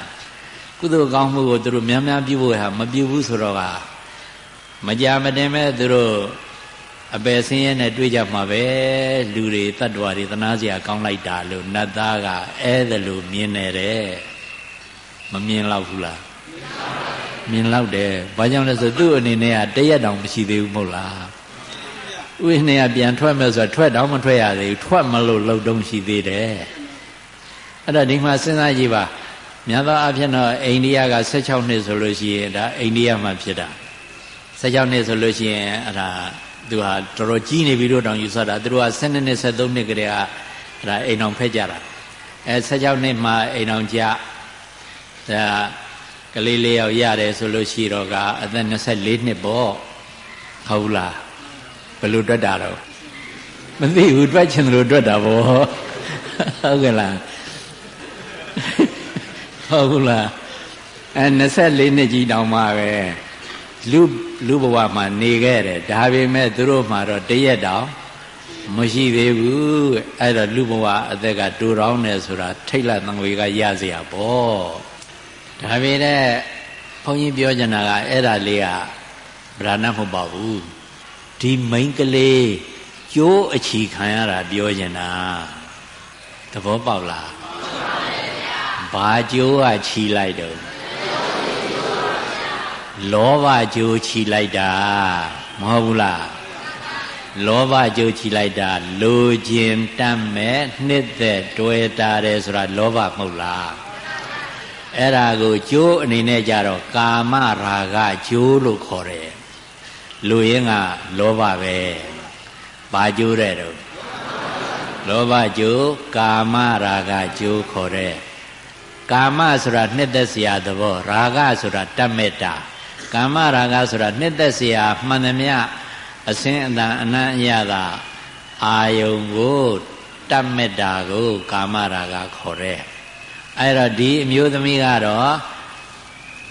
ကုသိုလ်ကောင်းမှုကိုသူတို့များများပြုဖို့ဟာမပြုဘူးဆိုတော့ကမကြမတင်မဲ့သူတို့အပယ်ဆင်းရဲနဲ့တွေ့ကြမှာပဲလူတွေတ attva တွေသနာစရာကောင်းလိုက်တာလို့နတ်သားကအဲ့ဒါလို့မြင်နေတယ်မမြင်တော့ဘူးလားမြင်တော့တယ်ဘာကြောင့်လဲဆိုသူ့အနေနဲ့ကတရက်တောင်မရှိသေးဘူးမဟုတ်လား ဥယျာဉ်ကပြန်ထွက်မယ်ဆိုတော့ထွက်တော့မထွက်ရသေးဘူးထွက်မလို့လှုပ်တုံးရှိသေးတယ်အဲ့တော့ဒီမှာစဉ်းစားကြည့်ပါများသောအားဖြင့်တော့အိန္ဒိယက16နှစ်ဆိုလို့ရှိရင်ဒါအိန္ဒိယမှာဖြစ်တာ16နှစ်ဆိုလို့ရှိရင်အဲ့ဒါသူဟာတော်တော်ကြီးနေပြီလို့တောင်ယူဆတာသူတို့က12နှစ်13နှစ်ကတည်းကအဲ့ဒါအိမ်အောင်ဖက်ကြတာအဲ16နှစ်မှအိမ်အောင်ကြဒါကလေးလေးယောက်ရတယ်ဆိုလို့ရှိတော့ကအသက်24နှစ်ပေါ့ဟုတ်လား ဘယ်လိုတွက်တာတော့မသိဘူးတွက်ချင်တယ်လို့တွက်တာဗောဟုတ်ကဲ့လားဟုတ်ဘူးလားအဲ24နှစ်ကြီးတောင်မှပဲလူလူဘဝမှာနေခဲ့တယ်ဒါပေမဲ့သူတို့မှာတော့တရက်တောင်မရှိသေးဘူးအဲ့တော့လူဘဝအသက်ကတူတောင်းတယ်ဆိုတာထိတ်လန့်တံငွေကရစရာပေါ့ဒါပေမဲ့ဘုန်းကြီးပြောချင်တာကအဲ့ဒါလေးကဗราဏမဟုတ်ပါဘူး ဒီမိန်ကလေးကျိုးအချီခံရတာပြောချင်တာသဘောပေါက်လားဘာကျိုးကခြီလိုက်တော့လောဘကျိုးခြီလိုက်တာမဟုတ်ဘူးလားလောဘကြိုးချီလိုက်တာလိုခြင်းတတ်မဲ့နှစ်သက်တွေ့တာတယ်ဆိုတာလောဘမဟုတ်လားအဲ့ဒါကိုကျိုးအနေနဲ့ကြတော့ကာမရာဂကျိုးလို့ခေါ်တယ် လူရင်းကလောဘပဲပါကျိုးတဲ့တော့လောဘကျိုးကာမရာဂကျိုးခေါ်တဲ့ကာမဆိုတာနှစ်သက်စရာသဘောရာဂဆိုတာတတ်မေတ္တာကာမရာဂဆိုတာနှစ်သက်စရာမှန်သမျှအစင်းအတန်အနံ့အရသာအာယုံကိုတတ်မေတ္တာကို ကာမရာဂခေါ်တဲ့အဲ့တော့ဒီအမျိုးသမီးကတော့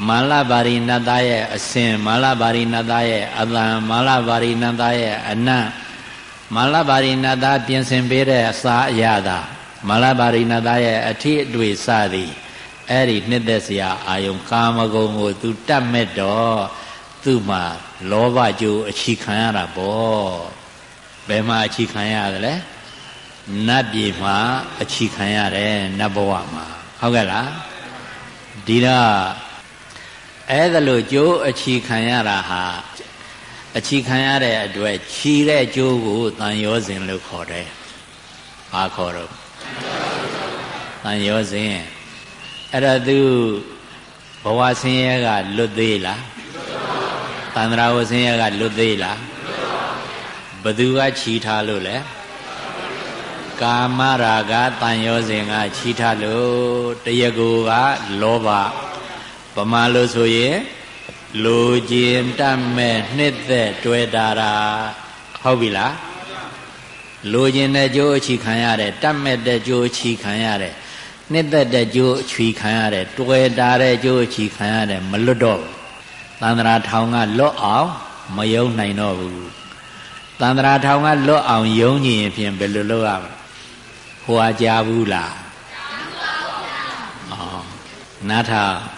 မာလပါရိနတရဲ့အစင်မာလပါရိနတရဲ့အတန်မာလပါရိနတရဲ့အနံ့မာလပါရိနတပြင်ဆင်ပေးတဲ့အစာအရသာမာလပါရိနတရဲ့အထီးအတွေ့စသည်အဲ့ဒီနှစ်သက်စရာအာယုံကာမဂုဏ်ကိုသူတတ်မဲ့တော့သူ့မှာလောဘကြိုးအချီခံရတာပေါ့ဘယ်မှာအချီခံရတယ်လဲနတ်ပြည်မှာ အချီခံရတယ်နတ်ဘဝမှာဟုတ်ကဲ့လားဒီတော့ အဲ့ဒါလို့ကြိုးအချီခံရတာဟာအချီခံရတဲ့အတွက်ခြီတဲ့ကြိုးကိုတန်ရောစဉ်လို့ခေါ်တယ်။ဘာခေါ်တော့တန်ရောစဉ်အဲ့ဒါသူဘဝဆင်းရဲကလွတ်သေးလားတန္တရာဝဆင်းရဲကလွတ်သေးလားဘသူကခြီထားလို့လဲကာမရာဂတန်ရောစဉ်ကခြီထားလို့တရကူကလောဘ ပမာလို့ဆိုရင်လူကျင်တတ်မဲ့နှစ်သက်တွေ့တာတာဟုတ်ပြီလားလူကျင်တဲ့ကြိုးအချီခံရတယ်တတ်မဲ့တဲ့ကြိုးအချီခံရတယ်နှစ်သက်တဲ့ကြိုးအချီခံရတယ်တွေ့တာတဲ့ကြိုးအချီခံရတယ်မလွတ်တော့ဘူးတန္တရာထောင်ကလွတ်အောင်မယုံနိုင်တော့ဘူးတန္တရာထောင်ကလွတ်အောင်ယုံကြည်ရင်ဖြင့်ဘယ်လိုလုပ်ရမလဲဟိုအားကြားဘူးလားကြားဘူးပါဘုရားဩနားထောင်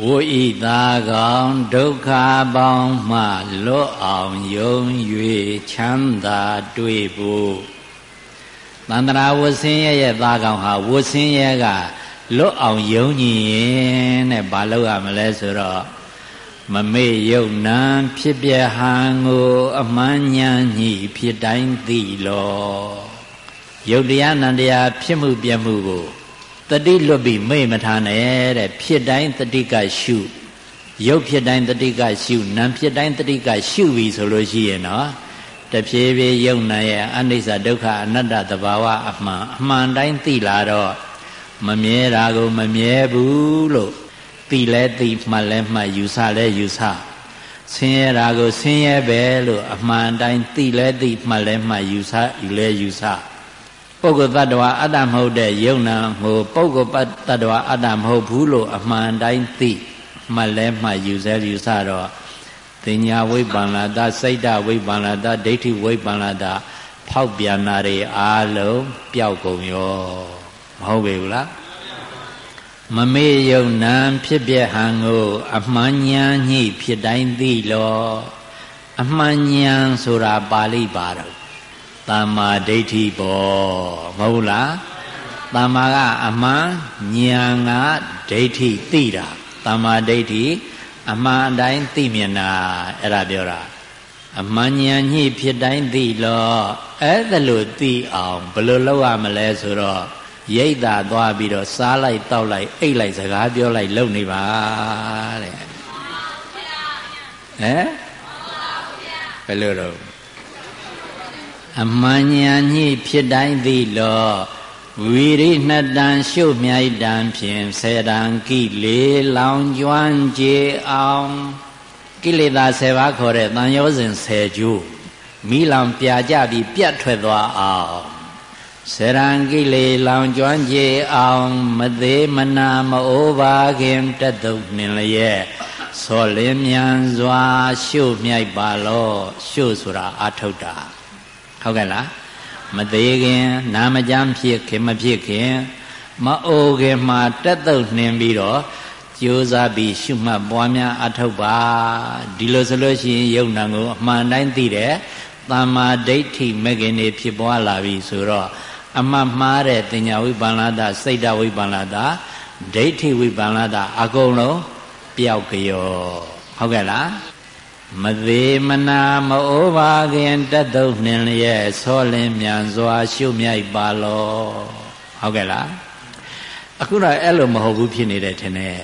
ဝိဤသာကောင်ဒုက္ခပေါင်းမှလွတ်အောင်ယုံ၍ချမ်းသာတွေ့ဖို့တန္တရာဝဆင်းရဲရဲ့သာကောင်ဟာဝဆင်းရဲကလွတ်အောင်ယုံကြည်ရင်တဲ့ဘာလုပ်ရမလဲဆိုတော့မမေ့ယုံနံဖြစ်ပြဟံကို အမှန်ဉာဏ်ညိဖြစ်တိုင်းသိလောယုတ်တရားနန္တရားဖြစ်မှုပြမှုကို တတိလွတ်ပြီးမေ့မထားနဲ့တဲ့ဖြစ်တိုင်းတတိကရှုရုပ်ဖြစ်တိုင်းတတိကရှုနာမ်ဖြစ်တိုင်းတတိကရှုပြီဆိုလို့ရှိရင်တော့တဖြည်းဖြည်းယုံနာရဲ့အနိစ္စဒုက္ခအနတ္တသဘာဝအမှန်အမှန်တိုင်းသိလာတော့မမြဲတာကိုမမြဲဘူးလို့သိလဲသိမှတ်လဲမှတ်ယူဆလဲယူဆဆင်းရဲတာကိုဆင်းရဲပဲလို့အမှန်တိုင်းသိလဲသိမှတ်လဲမှတ်ယူဆယူလဲယူဆ ပုဂ္ဂိုလ်တ attva အတ္တမဟုတ်တဲ့ယုံနာဟိုပုဂ္ဂိုလ်တ attva အတ္တမဟုတ်ဘူးလို့အမှန်တိုင်းသိမှတ်လဲမှတ်ယူဆယူဆတော့တင်ညာဝိပ္ပန္နတာစိတ်တဝိပ္ပန္နတာဒိဋ္ဌိဝိပ္ပန္နတာဖောက်ပြန်တာတွေအားလုံးပျောက်ကုန်ရောမဟုတ်ပေဘူးလားမမေ့ယုံနံဖြစ်ပြဟံကိုအမှန်ဉာဏ်ညှိဖြစ်တိုင်းသိလောအမှန်ဉာဏ်ဆိုတာပါဠိပါတော့ တမ္မာဒိဋ္ဌိပေါ့မဟုတ်လားတမ္မာကအမှန်ဉာဏ်ကဒိဋ္ဌိသိတာတမ္မာဒိဋ္ဌိအမှန်အတိုင်းသိမြင်တာအဲ့ဒါပြောတာအမှန်ဉာဏ်ညှိဖြစ်တိုင်းသိလောအဲ့ဒါလို့သိအောင်ဘယ်လိုလုပ်ရမလဲဆိုတော့ရိတ်တာသွားပြီးတော့စားလိုက်တောက်လိုက်အိတ်လိုက်စကားပြောလိုက်လုပ်နေပါတဲ့ဟမ်ဘယ်လိုတော့ အမှန်ညာညိဖြစ်တိုင်းသည်လောဝီရိနှစ်တန်ရှုမြိုက်တန်ဖြင့်ဆေတံကိလေလောင်ကျွမ်းကြအောင်ကိလေသာ10ပါးခေါ်တဲ့တန်ရောစဉ်10ကျိုးမိလောင်ပြာကြပြီးပြတ်ထွက်သွားအောင်စရံကိလေလောင်ကျွမ်းကြအောင်မသေးမနာမအိုးပါခင်တတုတ်နှင်လျက်ဆောလင်းမြန်စွာ ရှုမြိုက်ပါလောရှုဆိုတာအာထုတ်တာ ဟုတ်ကဲ့လားမသေးခင် နာမကြမ်းဖြစ်ခင်မဖြစ်ခင် မအိုခင်မှာတက်တုတ်နှင်ပြီးတော့ကြိုးစားပြီးရှုမှတ်ပွားများအထောက်ပါဒီလိုဆိုလို့ရှိရင်ယုံနာကိုအမှန်တိုင်းသိတယ်တမ္မာဒိဋ္ဌိမဂ္ဂင်နေဖြစ်ပွားလာပြီဆိုတော့အမှတ်မှားတဲ့တင်ညာဝိပန္နတာစိတ်တဝိပန္နတာဒိဋ္ဌိဝိပန္နတာအကုန်လုံးပျောက်ကြောဟုတ်ကဲ့လား မသေးမနာမအိုးပါခင်တတ်တုံနှင်လျက်ဆောလင်းမြန်စွာ ရှုမြိုက်ပါလောဟုတ်ကဲ့လားအခုတော့အဲ့လိုမဟုတ်ဘူးဖြစ်နေတယ်ထင်တယ်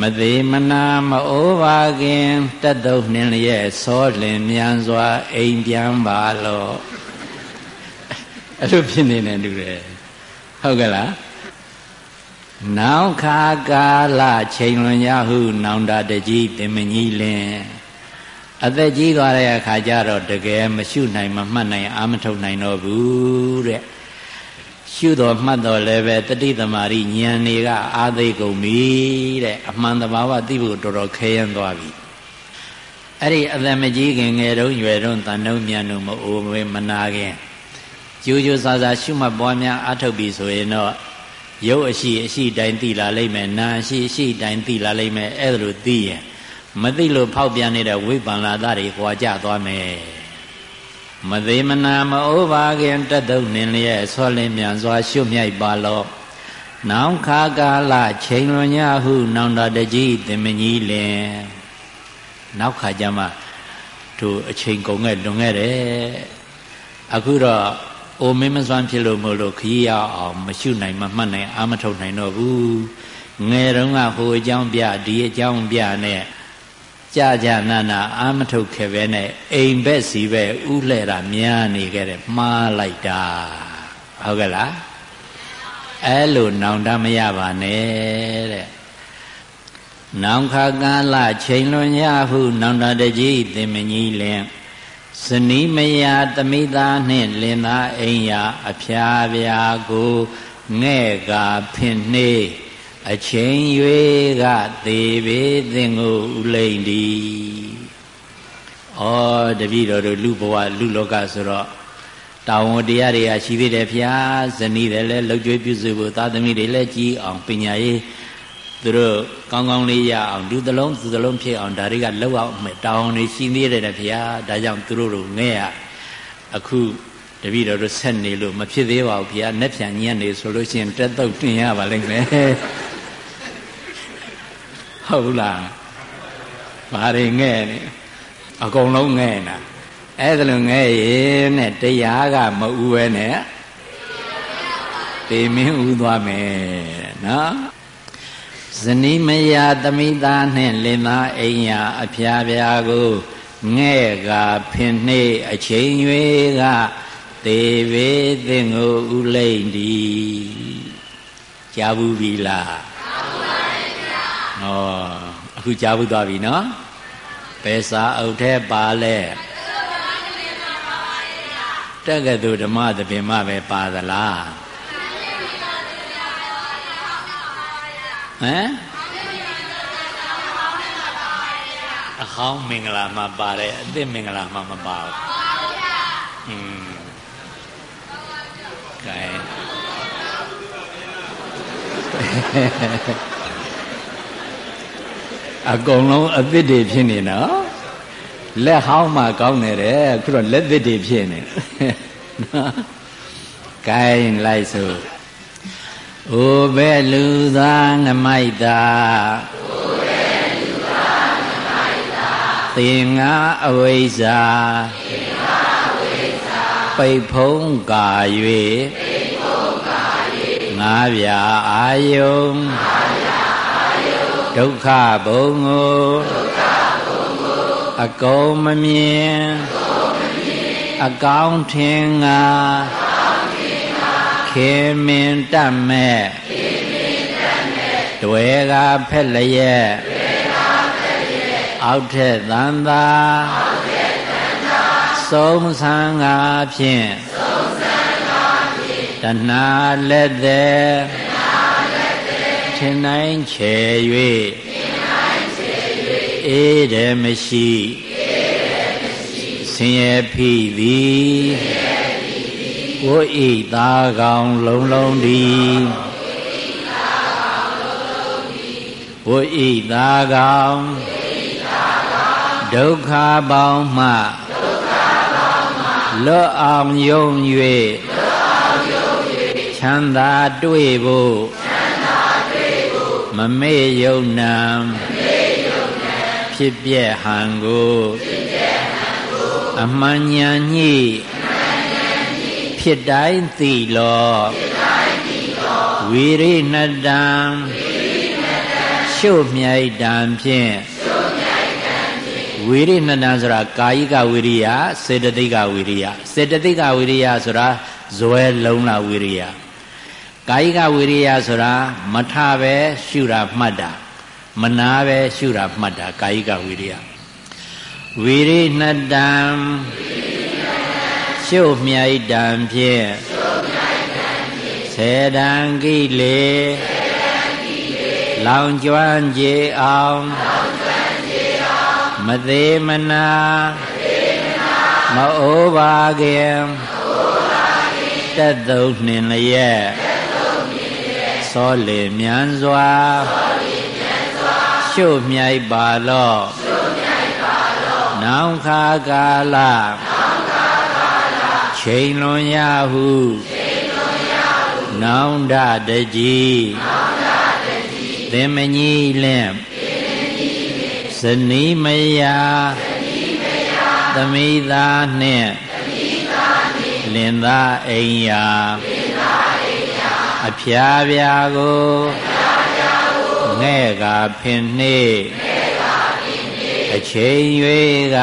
မသေးမနာမအိုးပါခင်တတ်တုံနှင်လျက်ဆောလင်းမြန်စွာအိမ်ပြန်ပါလောအဲ့လိုဖြစ်နေတယ်တူတယ်ဟုတ်ကဲ့လားနောက်ခါကာလချိန်လွန်ရဟု နောင်တတကြီးတင်မကြီးလင် အသက်ကြီးသွားတဲ့အခါကျတော့တကယ်မရှုနိုင်မမှတ်နိုင်အာမထုတ်နိုင်တော့ဘူးတဲ့ရှုတော်မှတ်တော်လည်းပဲတတိသမารိဉာဏ်တွေကအာသိကုန်ပြီတဲ့အမှန်တဘာဝသိဖို့တော်တော်ခဲယမ်းသွားပြီအဲ့ဒီအသက်မကြီးခင်ငယ်တုန်းရွယ်တုန်းတန်တုန်းမြန်တုန်းမအိုမမနာခင်ကြိုးကြိုးစားစားရှုမှတ်ပွားများအထုတ်ပြီဆိုရင်တော့ရုပ်အရှိအရှိတိုင်းသိလာလိမ့်မယ်နာအရှိအရှိတိုင်းသိလာလိမ့်မယ်အဲ့ဒါလိုသိရင် မသိလို့ဖောက်ပြန်နေတဲ့ဝိပန္လာသားတွေကြွာကြသွားမယ်မသေးမနာမအိုးပါခင်တတ်တုံနင်လျက်ဆွလင်းမြန်စွာ ရှုမြိုက်ပါလော့နောင်ခါကာလချိန်လွန်ညဟု နောင်တတကြီးတင်မကြီးလင်နောက်ခါကျမှတို့အချိန်ကုန်ခဲ့လွန်ခဲ့တယ်အခုတော့အိုမင်းမစွမ်းဖြစ်လို့မို့လို့ခရီးရအောင်မရှုနိုင်မမှတ်နိုင်အာမထုတ်နိုင်တော့ဘူးငယ်တုန်းကဟိုအကြောင်းပြဒီအကြောင်းပြနဲ့ ကြာကြာနာနာအာမထုတ်ခဲ့ပဲနဲ့အိမ်ဘက်စီပဲဥလှဲ့တာများနေခဲ့တယ်မှားလိုက်တာဟုတ်ကဲ့လားအဲလိုနောင်တမရပါနဲ့တဲ့နောင်ခါကာလချိန်လွန်ရဟုနောင်တတကြီးသင်မကြီးလင်ဇနီးမယာသမိသားနှင့်လင်သားအိမ်ယာအဖျားပြာကိုငဲ့ကာဖင်နှေး အချိန်၍ကသေပေသင်ကိုဥလိမ့်ဒီဩတပည့်တော်တို့လူဘဝလူလောကဆိုတော့တာဝန်တရားတွေကရှိသေးတယ်ဖျားဇနီးတယ်လဲလှုပ်ကြွေးပြုစုဖို့သာသမီတွေလည်းကြီးအောင်ပညာရေးသူတို့ကောင်းကောင်းလေးရအောင်လူသလုံးသူသလုံးဖြစ်အောင်ဒါတွေကလောက်အောင်မယ်တောင်းနေရှိသေးတယ်ဗျာဒါကြောင့်သူတို့တို့ငဲ့ရအခုတပည့်တော်တို့ဆက်နေလို့မဖြစ်သေးပါဘူးဗျာနဲ့ပြန်ညံ့နေဆိုလို့ရှိရင်တက်တော့တင်ရပါလိမ့်မယ် ဟုတ်လားဘာတွေငဲ့နေအကုန်လုံးငဲ့နာအဲ့ဒါလိုငဲ့ရင်နဲ့တရားကမဥဝဲနဲ့တေမင်းဥသွားမယ်နော်ဇနီးမယာသမိသားနှင့်လင်သားအိမ်ယာအဖျားပြာကိုငဲ့ကဖင်နှိအချိန်၍ကတေဘေသင်ကိုဥလိမ့်ဒီကြားဘူးပြီလားကြားဘူးပါဗျာ ဟောအခုကြားဘူးသွားပြီနော်ဘယ်စာအုပ်ထဲပါလဲတက္ကသိုလ်ဓမ္မသဘင်မပဲပါသလားဟမ်အဟောင်းမင်္ဂလာမှာပါတယ်အသစ်မင်္ဂလာမှာမပါဘူးอืมကဲ အကုန်လုံးအသစ်တွေဖြစ်နေနော်လက်ဟောင်းမှကောင်းနေတယ်အခုတော့လက်သစ်တွေဖြစ်နေနော်ကဲလိုက်စို့အိုပဲလူသားငမိုက်တာအိုပဲလူသားငမိုက်တာသင်္ဃအဝိဇ္ဇာသင်္ဃအဝိဇ္ဇာပိတ်ဖုံးကာ၍ပိတ်ဖုံးကာ၍ငါးပြအာယုံငါးပြအာယုံ ဒုက္ခဘုံကိုဒုက္ခဘုံကိုအကုန်မမြင်အကုန်မမြင်အကောင်းထင်ငါအခေမင်တတ်မဲ့ခေမင်တတ်မဲ့တွေကဖက်လျက်တွေကဖက်လျက်အောက်ထက်သံသာအောက်ထက်သံသာသုံးဆန်းငါဖြင့်သုံးဆန်းငါဖြင့်တဏှာလက်သည်တဏှာလက်သည် ထင်နိုင်ချေ၍ထင်နိုင်ချေ၍အေးတယ်မရှိအေးတယ်မရှိဆင်းရဲဖိသည်ဆင်းရဲကိုဤသာကောင်လုံးလုံးသည်ကိုဤသာကောင်ဒုက္ခပေါင်းမှလွတ်အောင်ယုံ၍ချမ်းသာတွေ့ဖို့ မမေ့ယုံနံဖြစ်ပြက်ဟံကိုအမှန်ညာညိဖြစ်တိုင်းသိလောဝီရိနတံရှုမြိုက်တံဖြင့်ဝိရိဏတဆိုတာကာယိကဝိရိယစေတသိကဝိရိယစေတသိကဝိရိယဆိုတာဇွဲလုံးလာဝိရိယ ကာယိကဝိရိယဆိုတာမထပဲရှုတာမှတ်တာမနာပဲရှုတာမှတ်တာကာယိကဝိရိယဝိရိဏတံရှုမြိုက်တံဖြင့်ဆေတံကိလေလောင်ကျွမ်းကြအောင်မသေးမနာမအိုးပါခင်တက်သုံးနှင်လျက် စောလေမြန်စွာရှုမြိုက်ပါလော့နောင်ခါကာလချိန်လွန်ရဟုနောင်ဒတကြီးသင်မကြီးလင့်ဇနီးမယာသမိသားနှင့်လင်သားအိမ်ယာ အဖျားပြာကိုငဲ့ကဖင်နှိအချိန်၍က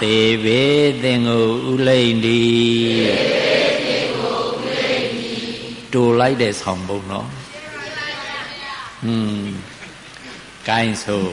သေဘေသင်ကိုဥလိမ့်ဒီတူလိုက်တဲ့ဆောင်ပုံနော်ဟွန်းကိုင်းဆို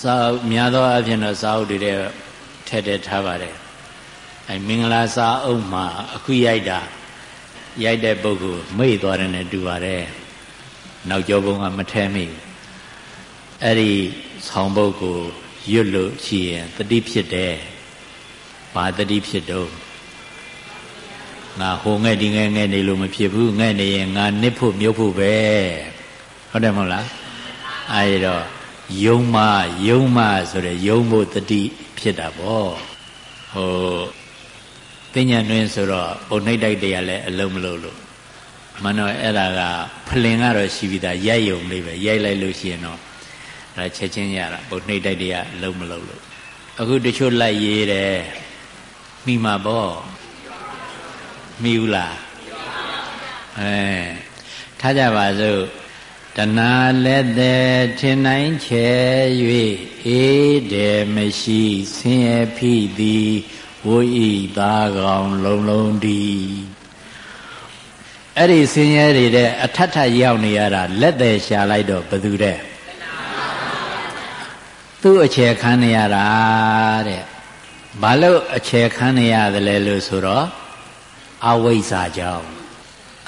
စာအုပ်များသောအားဖြင့်တော့စာအုပ်တွေတဲ့ထည့်တဲ့ထားပါတယ်အဲမင်္ဂလာစာအုပ်မှာအခုရိုက်တာရိုက်တဲ့ပုဂ္ဂိုလ်မိတ်သွားတယ်နဲ့တူပါတယ်နောက်ကျောဘုံကမထဲမိအဲ့ဒီဆောင်းပုဂ္ဂိုလ်ရွတ်လို့ရှိရင်တတိဖြစ်တယ်ဘာတတိဖြစ်တော့ငါဟိုငဲ့ဒီငဲ့ငဲ့နေလို့မဖြစ်ဘူးငဲ့နေရင်ငါနစ်ဖို့မြုပ်ဖို့ပဲဟုတ်တယ်မဟုတ်လားအဲဒါ ယုံမယုံမဆိုတဲ့ယုံဖို့တတိဖြစ်တာပေါ့ဟိုသိညာတွင်ဆိုတော့ဘုံနှိတ်တိုက်တရားလည်းအလုံးမလို့လို့မနော်အဲ့ဒါကဖလင်ကတော့ရှိပြီးသားရိုက်ယုံလေးပဲရိုက်လိုက်လို့ရှိရင်တော့ဒါချက်ချင်းရတာဘုံနှိတ်တိုက်တရားအလုံးမလို့လို့အခုတချို့လိုက်ရေးတယ်မိမှာပေါ့မိဘူးလားအဲထားကြပါစို့ တဏလက်သည်ထင်နိုင်ချဲ၍အေးတယ်မရှိဆင်းရဲဖိသည်ဝိဤသားကောင်လုံးလုံးဒီအဲ့ဒီဆင်းရဲတွေတဲ့အထက်ထရောက်နေရတာလက်သည်ရှာလိုက်တော့ဘသူတဲ့သူ့အခြေခံနေရတာတဲ့ဘာလို့အခြေခံနေရတယ်လဲလို့ဆိုတော့အဝိဇ္ဇာကြောင့်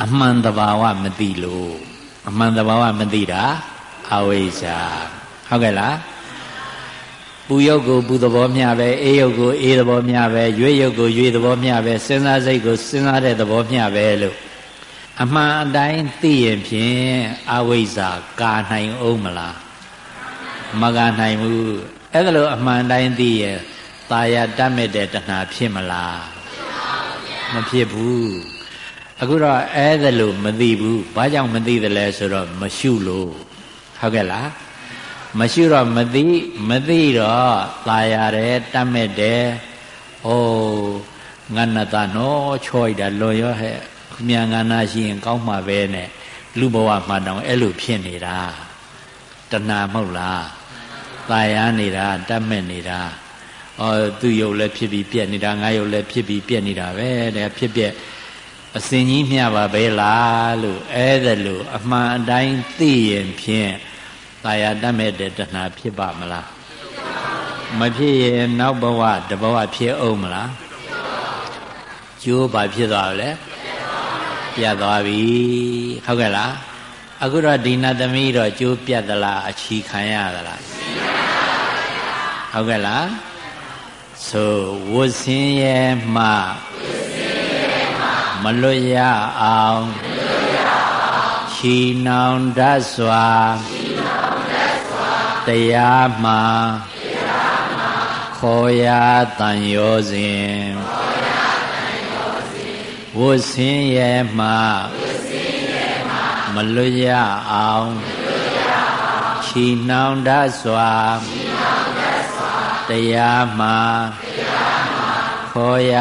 အမှန်တဘာဝမသိလို့ အမှန်တဘာဝမသိတာအဝိဇ္ဇာဟုတ်ကဲ့လားပူယုတ်ကိုပူသဘောမျှပဲအေးယုတ်ကိုအေးသဘောမျှပဲရွေ့ယုတ်ကိုရွေ့သဘောမျှပဲစဉ်းစားစိတ်ကိုစဉ်းစားတဲ့သဘောမျှပဲလို့အမှန်အတိုင်းသိရင်ဖြင့်အဝိဇ္ဇာကာနိုင်အောင်မလားမကာနိုင်ဘူးအဲ့ဒါလို့အမှန်တိုင်းသိရင်ตาရတတ်မဲ့တဲ့တဏှာဖြစ်မလားမဖြစ်ဘူး အခုတော့အဲ့ဒါလို့မသိဘူးဘာကြောင့်မသိသလဲဆိုတော့မရှုလို့ဟုတ်ကဲ့လားမရှိတော့မသိမသိတော့ตายရတယ်တတ်မဲ့တယ်ဩငါနတနော်ချောရတာလွန်ရောဟဲ့ခမညာငါနာရှိရင်ကောင်းမှာပဲနဲ့လူဘဝမှာတောင်အဲ့လိုဖြစ်နေတာတဏှာမဟုတ်လားตายရနေတာတတ်မဲ့နေတာဩသူ့ယုတ်လည်းဖြစ်ပြီးပြက်နေတာငါယုတ်လည်းဖြစ်ပြီးပြက်နေတာပဲတဲ့ဖြစ်ပြက် အစင်ကြီးမျှပါပဲလားလို့အဲ့ဒါလို့အမှန်အတိုင်းသိရင်ဖြင့်ตายတတ်မဲ့တဲ့တဏှာဖြစ်ပါမလားမဖြစ်ရင်နောက်ဘဝတဘဝဖြစ်အောင်မလားကျိုးဘာဖြစ်သွားလဲပြတ်သွားပြီဟုတ်ကဲ့လားအခုတော့ဒီနတ်သမီးတော့ကျိုးပြတ်သလားအချီခံရသလားဟုတ်ကဲ့လားဆိုဝတ်စင်းရဲ့မှ မလွတ်ရအောင်ချီနှောင်တတ်စွာတရားမှာခေါ်ရတန်ရောစဉ်ဝတ်ဆင်းရဲ့မှမလွတ်ရအောင်ချီနှောင်တတ်စွာတရားမှာခေါ်ရ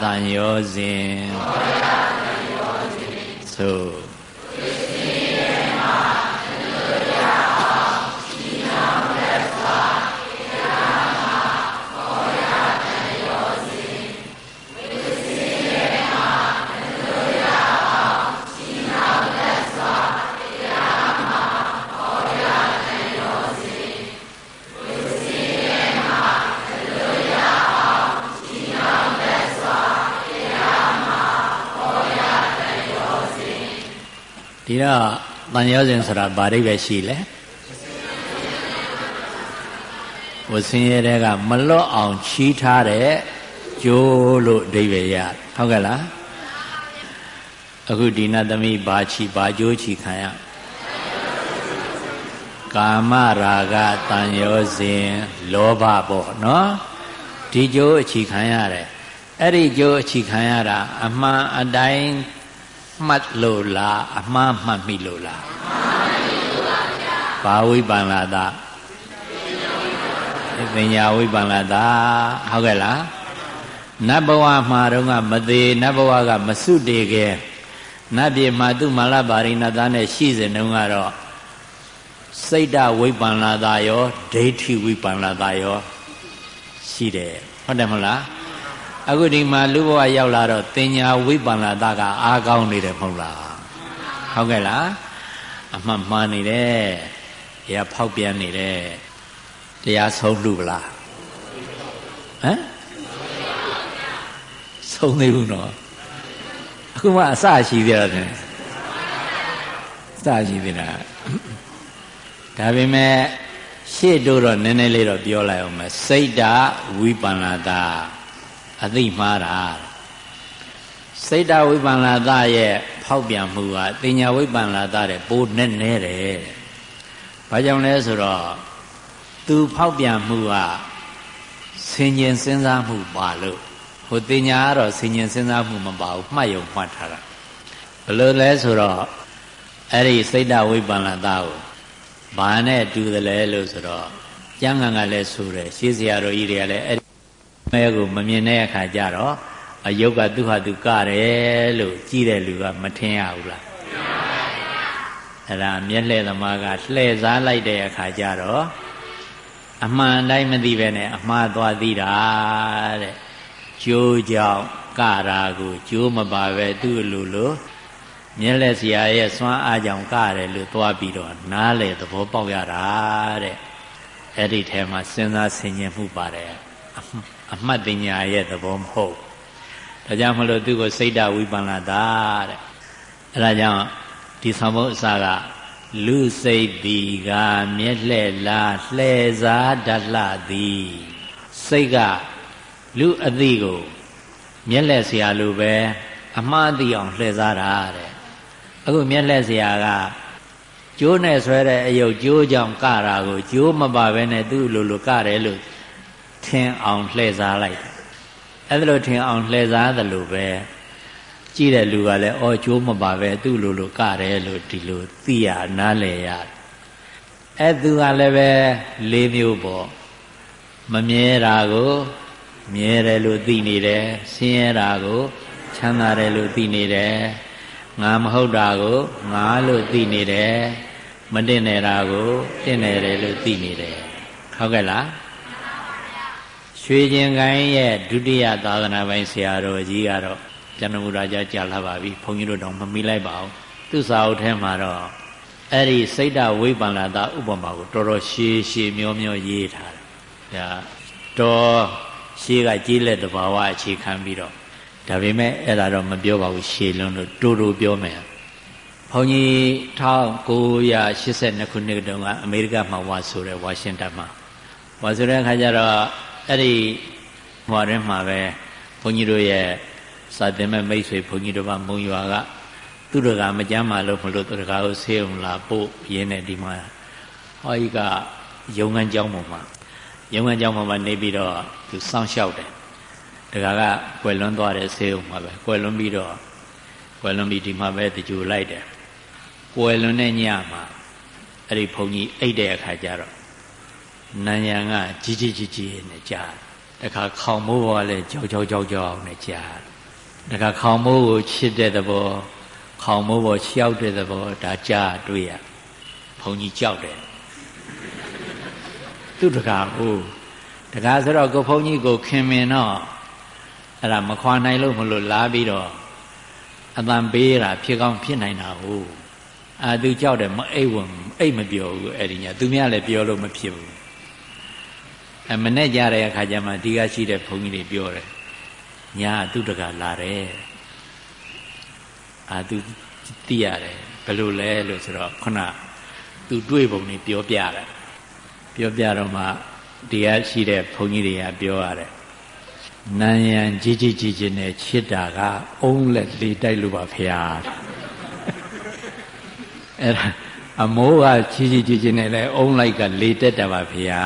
တန်ရောစဉ် သို့ ဒီတော့တန်ရောစဉ်ဆိုတာဗာရိပဲရှိလဲဝဆင်းရဲတဲ့ကမလွတ်အောင်ချီးထားတဲ့ကျိုးလို့အဓိပ္ပာယ်ရဟုတ်ကဲ့လားအခုဒီနသမီးဘာချီဘာကျိုးချီခံရကာမရာဂတန်ရောစဉ်လောဘပေါ့နော်ဒီကျိုးအချီခံရတယ်အဲ့ဒီကျိုးအချီခံရတာအမှန်အတိုင်း မှတ်လို့လားအမှားမှတ်မိလို့လားဘာဝိပန္လာတာပညာဝိပန္လာတာဟုတ်ကဲ့လားနတ်ဘဝမှာတော့ကမသေးနတ်ဘဝကမစွတေခဲ့နတ်ပြည်မှာသူမာလပါရိဏသားနဲ့ရှိစဉ်တုန်းကတော့စိတ်တဝိပန္လာတာရောဒိဋ္ဌိဝိပန္လာတာရောရှိတယ်ဟုတ်တယ်မဟုတ်လား အခုဒီမှာလူဘဝရောက်လာတော့တင်ညာဝိပန္နတာကအားကောင်းနေတယ်မဟုတ်လားဟုတ်ကဲ့လားအမှန်မှန်နေတယ်တရားဖောက်ပြန်နေတယ်တရားဆုံးလူပလားဟမ်ဆုံးသေးဘူးနော်အခုမှအစရှိသေးတယ်အစရှိသေးတာဒါပေမဲ့ရှေ့တို့တော့နည်းနည်းလေးတော့ပြောလိုက်အောင်မယ်စိတ်ဓာဝိပန္နတာ အသိမှားတာစိတ်တဝိပန္နသရဲ့ဖောက်ပြန်မှုကတင်ညာဝိပန္နသတဲ့ပိုနဲ့နဲတယ်။ဘာကြောင့်လဲဆိုတော့သူဖောက်ပြန်မှုကဆင်ញင်စဉ်းစားမှုပါလို့ဟိုတင်ညာကတော့ဆင်ញင်စဉ်းစားမှုမပါဘူးမှတ်ယုံမှတ်ထားတာဘယ်လိုလဲဆိုတော့အဲ့ဒီစိတ်တဝိပန္နသကိုဘာနဲ့တူတယ်လဲလို့ဆိုတော့ကျမ်းဂန်ကလည်းဆိုတယ်ရှေးစရာတော်ကြီးတွေကလည်းအဲ့ မဲကိုမမြင်တဲ့အခါကျတော့အယုတ်ကသူ့ဟာသူကတယ်လို့ကြည့်တဲ့လူကမထင်ရဘူးလားအဲ့ဒါမျက်လှည့်သမားကလှည့်စားလိုက်တဲ့အခါကျတော့အမှန်တိုင်းမသိပဲနဲ့အမှားသွားသိတာတဲ့ကျိုးကြောင့်ကရာကိုကျိုးမပါပဲသူ့လူလိုမျက်လက်စရာရဲ့စွမ်းအားကြောင့်ကတယ်လို့သွားပြီးတော့နားလေသဘောပေါက်ရတာတဲ့အဲ့ဒီထဲမှာစဉ်းစားဆင်ခြင်မှုပါတယ် အမှတ်ပညာရဲ့သဘောမဟုတ်ဒါကြောင့်မလို့သူ့ကိုစိတ်တဝိပန္နတာတဲ့အဲဒါကြောင့်ဒီသံဘုတ်အစာက လူစိတ်တီကမျက်လှဲ့လားလှဲစားတတ်လှသည်စိတ်ကလူအသိကိုမျက်လက်เสียလိုပဲအမှားသိအောင်လှည့်စားတာတဲ့အခုမျက်လက်เสียကကျိုးနဲ့ဆွဲတဲ့အယုတ်ကျိုးကြောင့်ကတာကိုကျိုးမပါဘဲနဲ့သူ့လိုလိုကတယ်လို့ ထင်အောင်လှည့်စားလိုက်တယ်အဲ့ဒါလို့ထင်အောင်လှည့်စားသလိုပဲကြည့်တဲ့လူကလည်းအော်ကျိုးမပါပဲသူ့လိုလိုကတယ်လို့ဒီလိုသိရနားလည်ရအဲ့သူကလည်းပဲ၄မျိုးပေါ့မမြဲတာကိုမြဲတယ်လို့သိနေတယ်ဆင်းရဲတာကိုချမ်းသာတယ်လို့သိနေတယ်ငါမဟုတ်တာကိုငါလို့သိနေတယ်မတင်နေတာကိုတင်နေတယ်လို့သိနေတယ်ဟုတ်ကဲ့လား ရွှေကျင်ကိုင်းရဲ့ဒုတိယသာသနာပိုင်ဆရာတော်ကြီးကတော့ကျန်တော်မူတာကြကြာလာပါပြီဘုန်းကြီးတို့တော့မမိလိုက်ပါဘူးသူစာအုပ်ထဲမှာတော့အဲ့ဒီစိတ်တဝိပန္နတာဥပမာကိုတော်တော်ရှည်ရှည်မျောမျောရေးထားတယ်ဒါတော်ရှေးကကြီးလက်တဘာဝအခြေခံပြီးတော့ဒါပေမဲ့အဲ့ဒါတော့မပြောပါဘူးရှေးလုံးလို့တူတူပြောမယ်ဘုန်းကြီး1982ခုနှစ်တုန်းကအမေရိကမှာဝါဆိုတဲ့ဝါရှင်တန်မှာဝါဆိုတဲ့အခါကျတော့ အဲ့ဒီဟွာထဲမှာပဲဘုန်းကြီးတို့ရဲ့စာသင်မဲ့မိတ်ဆွေဘုန်းကြီးတို့ကမုံရွာကသူတို့ကမကြမ်းမှလို့မလို့သူတို့ကကိုဆေးုံလာပို့ရင်းနဲ့ဒီမှာဟောကြီးကရုံငန်းကျောင်းပေါ်မှာရုံငန်းကျောင်းပေါ်မှာနေပြီးတော့သူစောင့်ရှောက်တယ်တခါကကွယ်လွန်းသွားတဲ့ဆေးုံမှာပဲကွယ်လွန်းပြီးတော့ကွယ်လွန်းပြီးဒီမှာပဲတကြိုလိုက်တယ်ကွယ်လွန်းတဲ့ညမှာအဲ့ဒီဘုန်းကြီးအိတ်တဲ့အခါကျတော့ နန်ရံကကြီးကြီးကြီးကြီးနဲ့ကြားတခါခေါင်မိုးပေါ်ကလည်းကြောက်ကြောက်ကြောက်ကြောက်နဲ့ကြားတခါခေါင်မိုးကိုချစ်တဲ့သဘောခေါင်မိုးပေါ်ရှောက်တဲ့သဘောဒါကြားတွေ့ရဘုန်းကြီးကြောက်တယ်သူတကာဟုတ်တကာဆိုတော့ကိုဘုန်းကြီးကိုခင်မင်တော့အဲ့ဒါမခွာနိုင်လို့မလို့လာပြီးတော့အတန်ပေးတာဖြစ်ကောင်းဖြစ်နိုင်တာဟုတ်အာသူကြောက်တယ်မအိတ်ဝင်အိတ်မပြောဘူးအဲ့ဒီညသူများလည်းပြောလို့မဖြစ်ဘူး အမနဲ့ကြတဲ့အခါကျမှဒီကရှိတဲ့ဘုန်းကြီးတွေပြောတယ်ညာသူတကလာတယ်အာသူသိရတယ်ဘယ်လိုလဲလို့ဆိုတော့ခုနသူတွေးပုံနေပြောပြတယ်ပြောပြတော့မှဒီကရှိတဲ့ဘုန်းကြီးတွေကပြောရတယ်နန်ရန်ကြီးကြီးကြီးကြီးနဲ့ချစ်တာကအုံးလက်လေတိုက်လို့ပါဖရာအဲ့ဒါအမိုးကကြီးကြီးကြီးကြီးနဲ့လဲအုံးလိုက်ကလေတက်တာပါဖရာ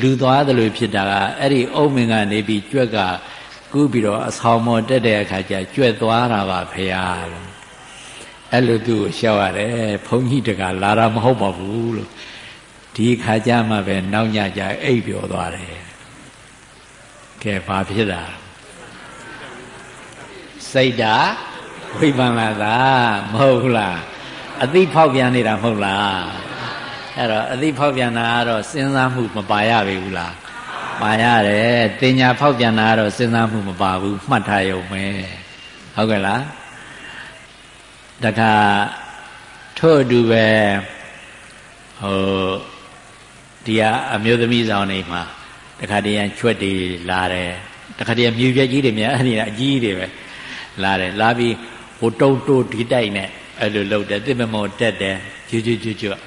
လူသွားတယ်လို့ဖြစ်တာကအဲ့ဒီအုံးမင်ကနေပြီးကြွက်ကကူးပြီးတော့အဆောင်မော်တက်တဲ့အခါကျကြွက်သွားတာပါဖရာအဲ့လိုသူ့ကိုရှောက်ရတယ်ဘုန်းကြီးတကလာတာမဟုတ်ပါဘူးလို့ဒီခါကျမှပဲနောက်ညကျအိပ်ပျော်သွားတယ်ကဲဘာဖြစ်တာစိတ်ဓာဝိပန္နတာမဟုတ်လားအသိဖောက်ပြန်နေတာမဟုတ်လား အဲ့တော့အသိဖောက်ပြန်တာကတော့စဉ်းစားမှုမပါရပြီဘူးလားပါရတယ်တင်ညာဖောက်ပြန်တာကတော့စဉ်းစားမှုမပါဘူးမှတ်ထားရုံပဲဟုတ်ကဲ့လားတခါထို့အတူပဲဟိုဒီကအမျိုးသမီးဆောင်နေမှာတခါတည်းရန်ချွတ်တွေလာတယ်တခါတည်းမြူပြက်ကြီးတွေများအဲ့ဒီအကြီးတွေပဲလာတယ်လာပြီးဟိုတုံတိုးဒီတိုက်နဲ့အဲ့လိုလုပ်တယ်တစ်မမောတက်တယ်ကျွတ်ကျွတ်ကျွတ်ကျွတ်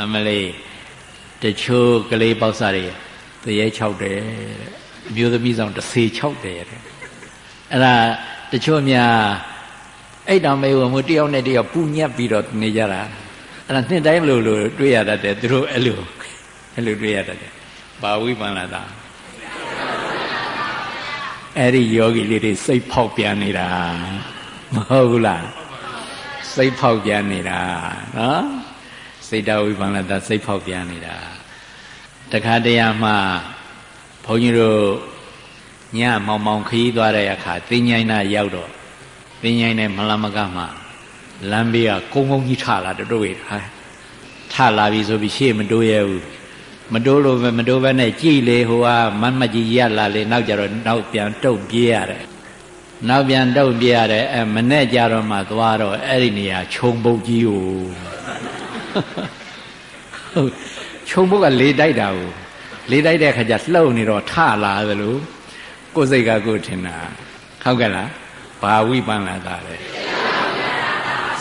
အမလေးတချို့ကလေးပေါက်စားတွေတရေ6တယ်အမျိုးသမီးဆောင်တစ်စေ6တယ်တဲ့အဲ့ဒါတချို့များအဲ့တောင်မေဝမှုတယောက်နဲ့တယောက်ပူညက်ပြီးတော့နေကြတာအဲ့ဒါနှစ်တိုင်းလို့လို့တွေ့ရတတ်တယ်သူတို့အဲ့လိုအဲ့လိုတွေ့ရတတ်တယ်ဘာဝိပန္နတာအဲ့ဒီယောဂီလေးတွေစိတ်ဖောက်ပြန်နေတာမဟုတ်ဘူးလားစိတ်ဖောက်ပြန်နေတာနော် စိတ်တဝိပန္နတာစိတ်ဖောက်ပြန်နေတာတခါတရံမှဘုန်းကြီးတို့ညမောင်မောင်ခရီးသွားတဲ့အခါတင်းញိုင်းနာရောက်တော့တင်းញိုင်းနဲ့မလမကမှလမ်းဘေးကကုန်းကုန်းကြီးထလာတို့ရဟာထလာပြီဆိုပြီးရှေ့မတိုးရဘူးမတိုးလို့ပဲမတိုးဘဲနဲ့ကြည်လေဟိုကမတ်မကြီးရလာလေနောက်ကြတော့နောက်ပြန်တုတ်ပြေးရတယ်နောက်ပြန်တုတ်ပြေးရတယ်အဲမနဲ့ကြတော့မှသွားတော့အဲ့ဒီနေရာခြုံပုတ်ကြီးကို ဟုတ်ခြုံပုတ်ကလေတိုက်တာကိုလေတိုက်တဲ့ခါကျလှုပ်နေတော့ထလာသလိုကိုယ်စိတ်ကကိုယ်ထင်တာဟုတ်ကဲ့လားဘာဝိပန္နတာလဲ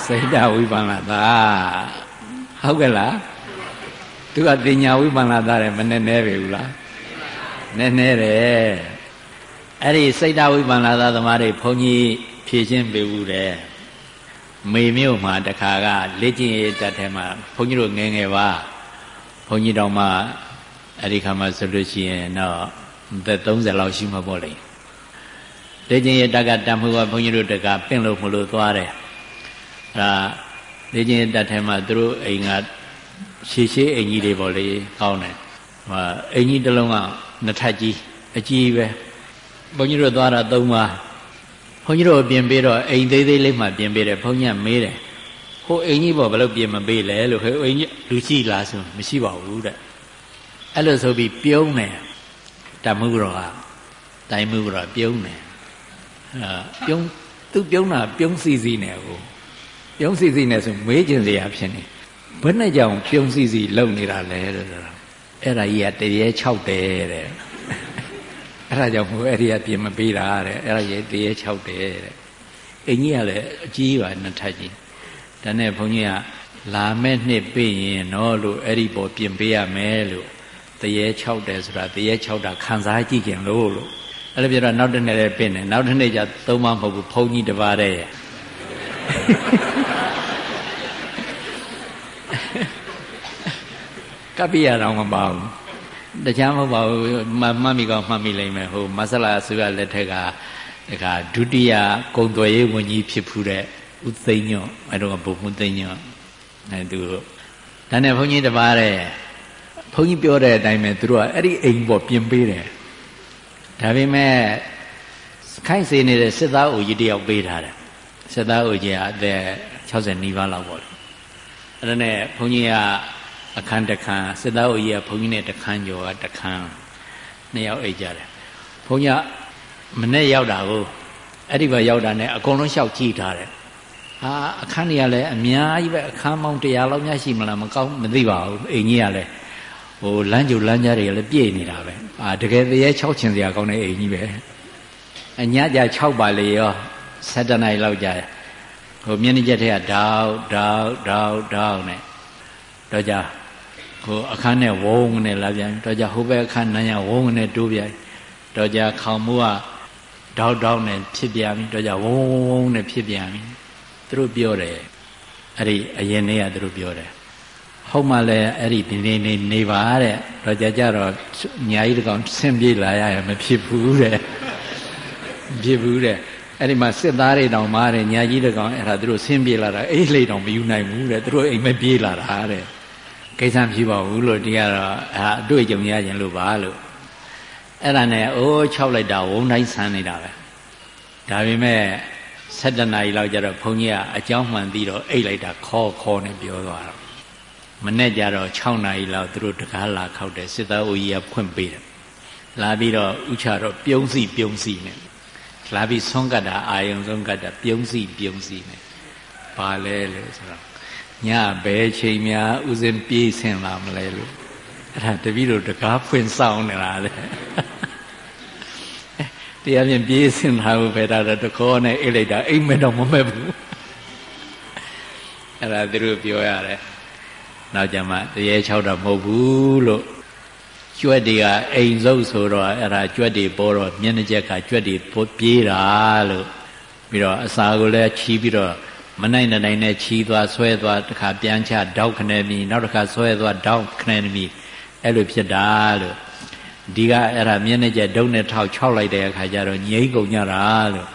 စိတ်တဝိပန္နတာဟုတ်ကဲ့လားသူကတင်ညာဝိပန္နသားတယ်မနဲ့နဲပဲဘူးလားနဲနဲတယ်အဲ့ဒီစိတ်တဝိပန္နသားသမားတွေဘုန်းကြီးဖြည့်ချင်းပေးဘူးတယ် မေမြို့မှာတခါကလက်ကျင်ရတက်ထဲမှာဘုန်းကြီးတို့ငယ်ငယ်ပါဘုန်းကြီးတော်မှအဲ့ဒီခါမှဆိုလို့ရှိရင်တော့သက်30လောက်ရှိမှာပေါ့လေလက်ကျင်ရတက်ကတတ်မှုကဘုန်းကြီးတို့တကပင့်လို့မလို့သွားတယ်အဲ့ဒါလက်ကျင်ရတက်ထဲမှာသူတို့အိမ်ကရှေးရှေးအိမ်ကြီးတွေပေါ့လေကောင်းတယ်ဟိုအိမ်ကြီးတစ်လုံးကနှစ်ထပ်ကြီးအကြီးပဲဘုန်းကြီးတို့သွားတာ၃ပါး ဘုန်းကြီးတို့ပြင်ပေးတော့အိမ်သေးသေးလေးမှပြင်ပေးတယ်ဘုန်းကြီးကမေးတယ်ဟိုအိမ်ကြီးပေါ့ဘယ်လိုပြင်မပေးလဲလို့ဟဲ့အိမ်ကြီးလူရှိလားဆိုမရှိပါဘူးတဲ့အဲ့လိုဆိုပြီးပြုံးတယ်တမှုတော်ကတိုင်မှုတော်ပြုံးတယ်အာပြုံးသူပြုံးတာပြုံးစီစီနဲ့ဟိုပြုံးစီစီနဲ့ဆိုမေးကျင်စရာဖြစ်နေဘယ်နဲ့ကြောင့်ပြုံးစီစီလုံနေတာလဲတဲ့အဲ့ဒါကြီးကတရေ6တယ်တဲ့ အဲ့ဒါကြောင့်ဟိုအဲ့ဒီကပြင်မပေးတာတဲ့အဲ့ဒါကြီးတရေ6တယ်တဲ့အိမ်ကြီးကလည်းအကြီးပါနှစ်ထပ်ကြီးဒါနဲ့ဘုန်းကြီးကလာမဲ့နှစ်ပြည့်ရင်တော့လို့အဲ့ဒီပေါ်ပြင်ပေးရမယ်လို့တရေ6တယ်ဆိုတာတရေ6တာခံစားကြည့်ကြလို့လို့အဲ့လိုပြောတော့နောက်တစ်နေ့လည်းပြင့်တယ်နောက်တစ်နေ့ကျသုံးမမဟုတ်ဘူးဘုန်းကြီးတစ်ပါးတည်းရဲ့ကပ္ပိယတော်မပါဘူး တရားမဟုတ်ပါဘူးမှတ်မိကောင်းမှတ်မိလိမ့်မယ်ဟိုမဆလာစုရလက်ထက်ကတခါဒုတိယကုံသွယ်ရေးဝန်ကြီးဖြစ်ဖူးတဲ့ဥသိညွန့်အဲတော့ဘုံမှုသိညွန့်အဲသူဒါနဲ့ဘုန်းကြီးတပါးတဲ့ဘုန်းကြီးပြောတဲ့အတိုင်းပဲသူတို့ကအဲ့ဒီအိမ်ပေါ်ပြင်ပေးတယ်ဒါပေမဲ့ခိုင်းစေနေတဲ့စစ်သားအိုကြီးတယောက်ပေးထားတယ်စစ်သားအိုကြီးကအသက်60နီးပါးလောက်ပေါ့အဲ့ဒါနဲ့ဘုန်းကြီးက အခန်းတစ်ခန်းစစ်သားအိုကြီးကဘုန်းကြီးနဲ့တစ်ခန်းကျော်ကတစ်ခန်းနှစ်ယောက်အိတ်ကြတယ်ဘုန်းကြီးမနဲ့ရောက်တာကိုအဲ့ဒီဘက်ရောက်တာနဲ့အကုန်လုံးလျှောက်ကြည့်ထားတယ်ဟာအခန်းတွေကလည်းအများကြီးပဲအခန်းပေါင်း100လောက်များရှိမလားမကောင်းမသိပါဘူးအိမ်ကြီးကလည်းဟိုလမ်းကြိုလမ်းကြားတွေကလည်းပြည့်နေတာပဲအာတကယ်တရေ6ချင်စရာကောင်းတဲ့အိမ်ကြီးပဲအညကြ6ပါလေရော7နိုင်လောက်ကြာဟိုမျက်နှာချက်ထက်ကဓာတ်ဓာတ်ဓာတ်ဓာတ်နဲ့တော့ကြ ဟိုအခန်းနဲ့ဝုန်းနဲ့လာပြန်တော့ကြဟိုဘက်အခန်းနန်းရဝုန်းနဲ့တိုးပြန်တော့ကြခေါင်မှုကတောက်တောက်နဲ့ဖြစ်ပြန်ပြီတော့ကြဝုန်းဝုန်းနဲ့ဖြစ်ပြန်ပြီသူတို့ပြောတယ်အဲ့ဒီအရင်နေ့ကသူတို့ပြောတယ်ဟုတ်မှလည်းအဲ့ဒီဒီနေ့နေနေပါတဲ့တော့ကြကြတော့ညာကြီးတကောင်ဆင်းပြေးလာရရမဖြစ်ဘူးတဲ့ဖြစ်ဘူးတဲ့အဲ့ဒီမှာစစ်သားတွေတောင်မားတယ်ညာကြီးတကောင်အဲ့ဒါသူတို့ဆင်းပြေးလာတာအိတ်လိတ်တောင်မယူနိုင်ဘူးတဲ့သူတို့အိမ်မပြေးလာတာတဲ့ ကိစ္စမရှိပါဘူးလို့ဒီကတော့အာအတွေ့အကြုံရခြင်းလို့ပါလို့အဲ့ဒါနဲ့အိုး၆လိုက်တာဝုံတိုင်းဆန်းနေတာပဲဒါပေမဲ့7နာရီလောက်ကျတော့ဘုန်းကြီးကအကြောင်းမှန်ပြီးတော့အိတ်လိုက်တာခေါ်ခေါ်နဲ့ပြောသွားတော့မနေ့ကျတော့6နာရီလောက်သူတို့တကားလာခောက်တယ်စစ်သားဦးကြီးကဖွင့်ပေးတယ်လာပြီးတော့ဥချတော့ပြုံးစီပြုံးစီနဲ့လာပြီးဆွန့်ကတ်တာအာယုံဆုံးကတ်တာပြုံးစီပြုံးစီနဲ့ဘာလဲလို့ဆိုတော့ ညဘယ်ချိန်များဥစဉ်ပြေးဆင်လာမလဲလို့အဲ့ဒါတပည့်တို့တကားဖွင့်ဆောင်နေတာလေတရားပြင်ပြေးဆင်လာဖို့ပဲဒါတော့တခေါနဲ့အိတ်လိုက်တာအိမ်မတော့မမဲ့ဘူးအဲ့ဒါသူတို့ပြောရတယ်နောက်ကြမှာတရေ၆တော့မဟုတ်ဘူးလို့ကျွက်တွေကအိမ်စုပ်ဆိုတော့အဲ့ဒါကျွက်တွေပေါ်တော့မျက်နှာချက်ကကျွက်တွေပြေးတာလို့ပြီးတော့အစာကိုလည်းချီးပြီးတော့ မနိုင်နိုင်နဲ့ချီးသွားဆွဲသွားတခါပြန်ချတောက်ခနဲ့မြည်နောက်တစ်ခါဆွဲသွားတောက်ခနဲ့မြည်အဲ့လိုဖြစ်တာလို့ဒီကအဲ့ဒါမျက်နှာကျဒုံနဲ့ထောက်၆လိုက်တဲ့အခါကျတော့ငြိမ့်ကုန်ကြတာလို့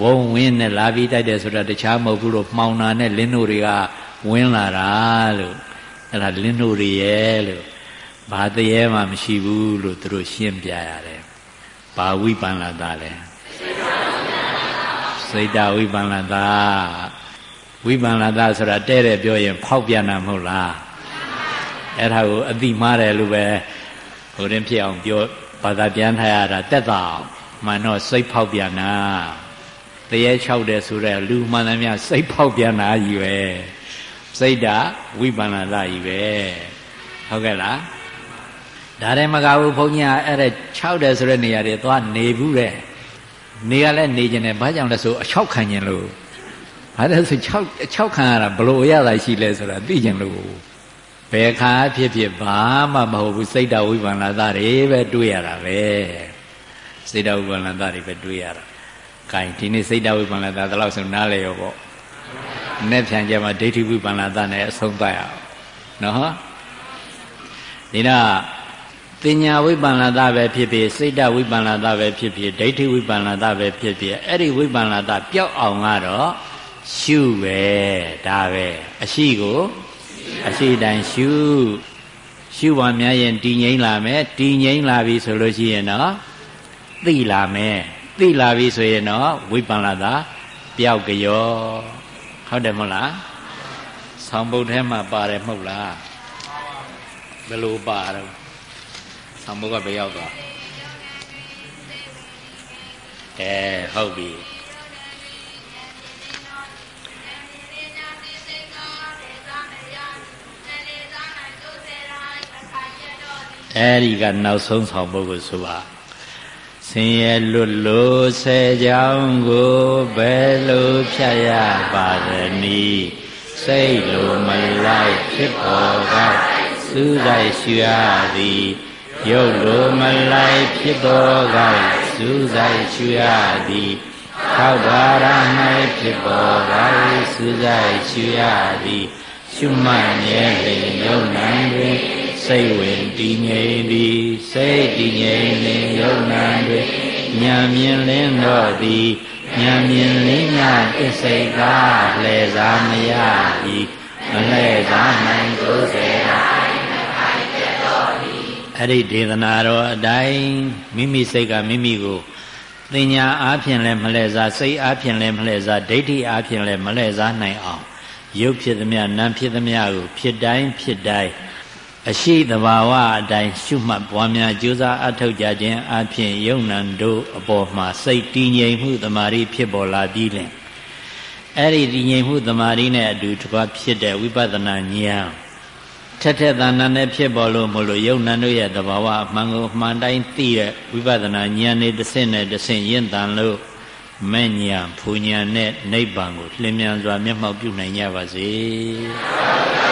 ဝုံဝင်းနဲ့လာပြီးတိုက်တယ်ဆိုတာတခြားမဟုတ်ဘူးလို့မှောင်နာနဲ့လင်းတို့တွေကဝင်းလာတာလို့အဲ့ဒါလင်းတို့တွေရဲ့လို့ဘာတရေမှမရှိဘူးလို့သူတို့ရှင်းပြရတယ်ဘာဝိပန္နတာလဲ စိတ်တဝိပန္နတာဝိပန္နတာဆိုတာတဲ့တဲ့ပြောရင်ဖောက်ပြန်တာမဟုတ်လားအဲ့ဒါကိုအတိမားတယ်လို့ပဲဟိုရင်ဖြစ်အောင်ပြောဘာသာပြန်ထားရတာတက်တာမှန်တော့စိတ်ဖောက်ပြန်တာတရေလျှောက်တယ်ဆိုတော့လူမှန်သမျှစိတ်ဖောက်ပြန်တာကြီးပဲစိတ်ဓာဝိပန္နတာကြီးပဲဟုတ်ကဲ့လားဒါတည်းမကဘူးဘုန်းကြီးကအဲ့ဒါ6တယ်ဆိုတဲ့နေရာတွေသွားနေဘူးတဲ့ နေရလဲနေကျင်တယ်ဘာကြောင့်လဲဆိုအချောက်ခံကျင်လို့ဘာလဲဆို6 6ခံရတာဘလို့ရတာရှိလဲဆိုတာသိကြလို့ဘယ်ခါဖြစ်ဖြစ်ဘာမှမဟုတ်ဘူးစိတ်တဝိပန္နသတွေပဲတွေးရတာပဲစိတ်တဝိပန္နသတွေပဲတွေးရတာ။ gain ဒီနေ့စိတ်တဝိပန္နသဒါလို့ဆိုနားလေရောပေါ့။နဲ့ဖြန်ကြမှာဒိဋ္ဌိဝိပန္နသနဲ့အဆုံးသတ်ရအောင်။နော်။ဒီတော့ တင်ညာဝိပန္နသပဲဖြစ်ဖြစ်စိတ်တဝိပန္နသပဲဖြစ်ဖြစ်ဒိဋ္ဌိဝိပန္နသပဲဖြစ်ဖြစ်အဲ့ဒီဝိပန္နသပျောက်အောင်ကတော့ရှုပဲဒါပဲအရှိကိုအရှိတိုင်းရှုရှုပါများရင်တည်ငြိမ်လာမယ်တည်ငြိမ်လာပြီဆိုလို့ရှိရင်တော့သိလာမယ်သိလာပြီဆိုရင်တော့ဝိပန္နတာပျောက်ကြောဟုတ်တယ်မဟုတ်လားဆောင်းပုတ်ထဲမှာပါတယ်မဟုတ်လားဘယ်လိုပါတော့ ဆောင်းပုတ်ကဘယ်ရောက်သွားအဲဟုတ်ပြီအဲဒီကနောက်ဆုံးဆောင်ပုဂ္ဂိုလ်ဆိုပါဆင်းရဲလွတ်လို့ဆဲကြောင်းကိုဘယ်လိုဖြတ်ရပါသနည်းစိတ်လိုမလိုက်ဖြစ်ပေါ်ကစူးစိုက်ရှူရသည် ရုပ်လိုမလိုက်ဖြစ်ပေါ်ကစူးစိုက်ရှူရသည်ခောက်ပါရ၌ဖြစ်ပေါ်ကစူးစိုက်ရှူရသည်ရှုမှတ်မြဲလျင်ယုံနိုင်တွင်စိတ်ဝင်တည်ငြိမ်သည်စိတ်တည်ငြိမ်လင်ယုံနာတွင်ဉာဏ်မြင်လင်းတော့သည်ဉာဏ်မြင်လင်းညတစ္ဆိတ်ကားလဲစားမရသည်မလဲစားနိုင်ကိုယ်စေ အဲ့ဒီဒေသနာတော်အတိုင်းမိမိစိတ်ကမိမိကိုသင်ညာအားဖြင့်လည်းမလဲစားစိတ်အားဖြင့်လည်းမလဲစားဒိဋ္ဌိအားဖြင့်လည်းမလဲစားနိုင်အောင်ရုပ်ဖြစ်သမျှနာမ်ဖြစ်သမျှကိုဖြစ်တိုင်းဖြစ်တိုင်းအရှိတဘာဝအတိုင်းရှုမှတ်ပွားများကြိုးစားအထောက်ကြခြင်းအပြင်ယုံနံတို့အပေါ်မှာစိတ်တည်ငြိမ်မှုတမာရီဖြစ်ပေါ်လာပြီးလင်အဲ့ဒီတည်ငြိမ်မှုတမာရီနဲ့အတူတကွဖြစ်တဲ့ဝိပဿနာဉာဏ် ထက်ထက်တန်တန်နဲ့ဖြစ်ပေါ်လို့မလို့ယုံနံတို့ရဲ့တဘာဝအမှန်ကိုအမှန်တိုင်းသိတဲ့ဝိပဿနာဉာဏ်နဲ့တစ်ဆင့်နဲ့တစ်ဆင့်ရင့်တန်လို့မဲ့ဉာဏ်ဖူဉာဏ်နဲ့နိဗ္ဗာန်ကိုလျင်မြန်စွာမျက်မှောက်ပြုနိုင်ကြပါစေ။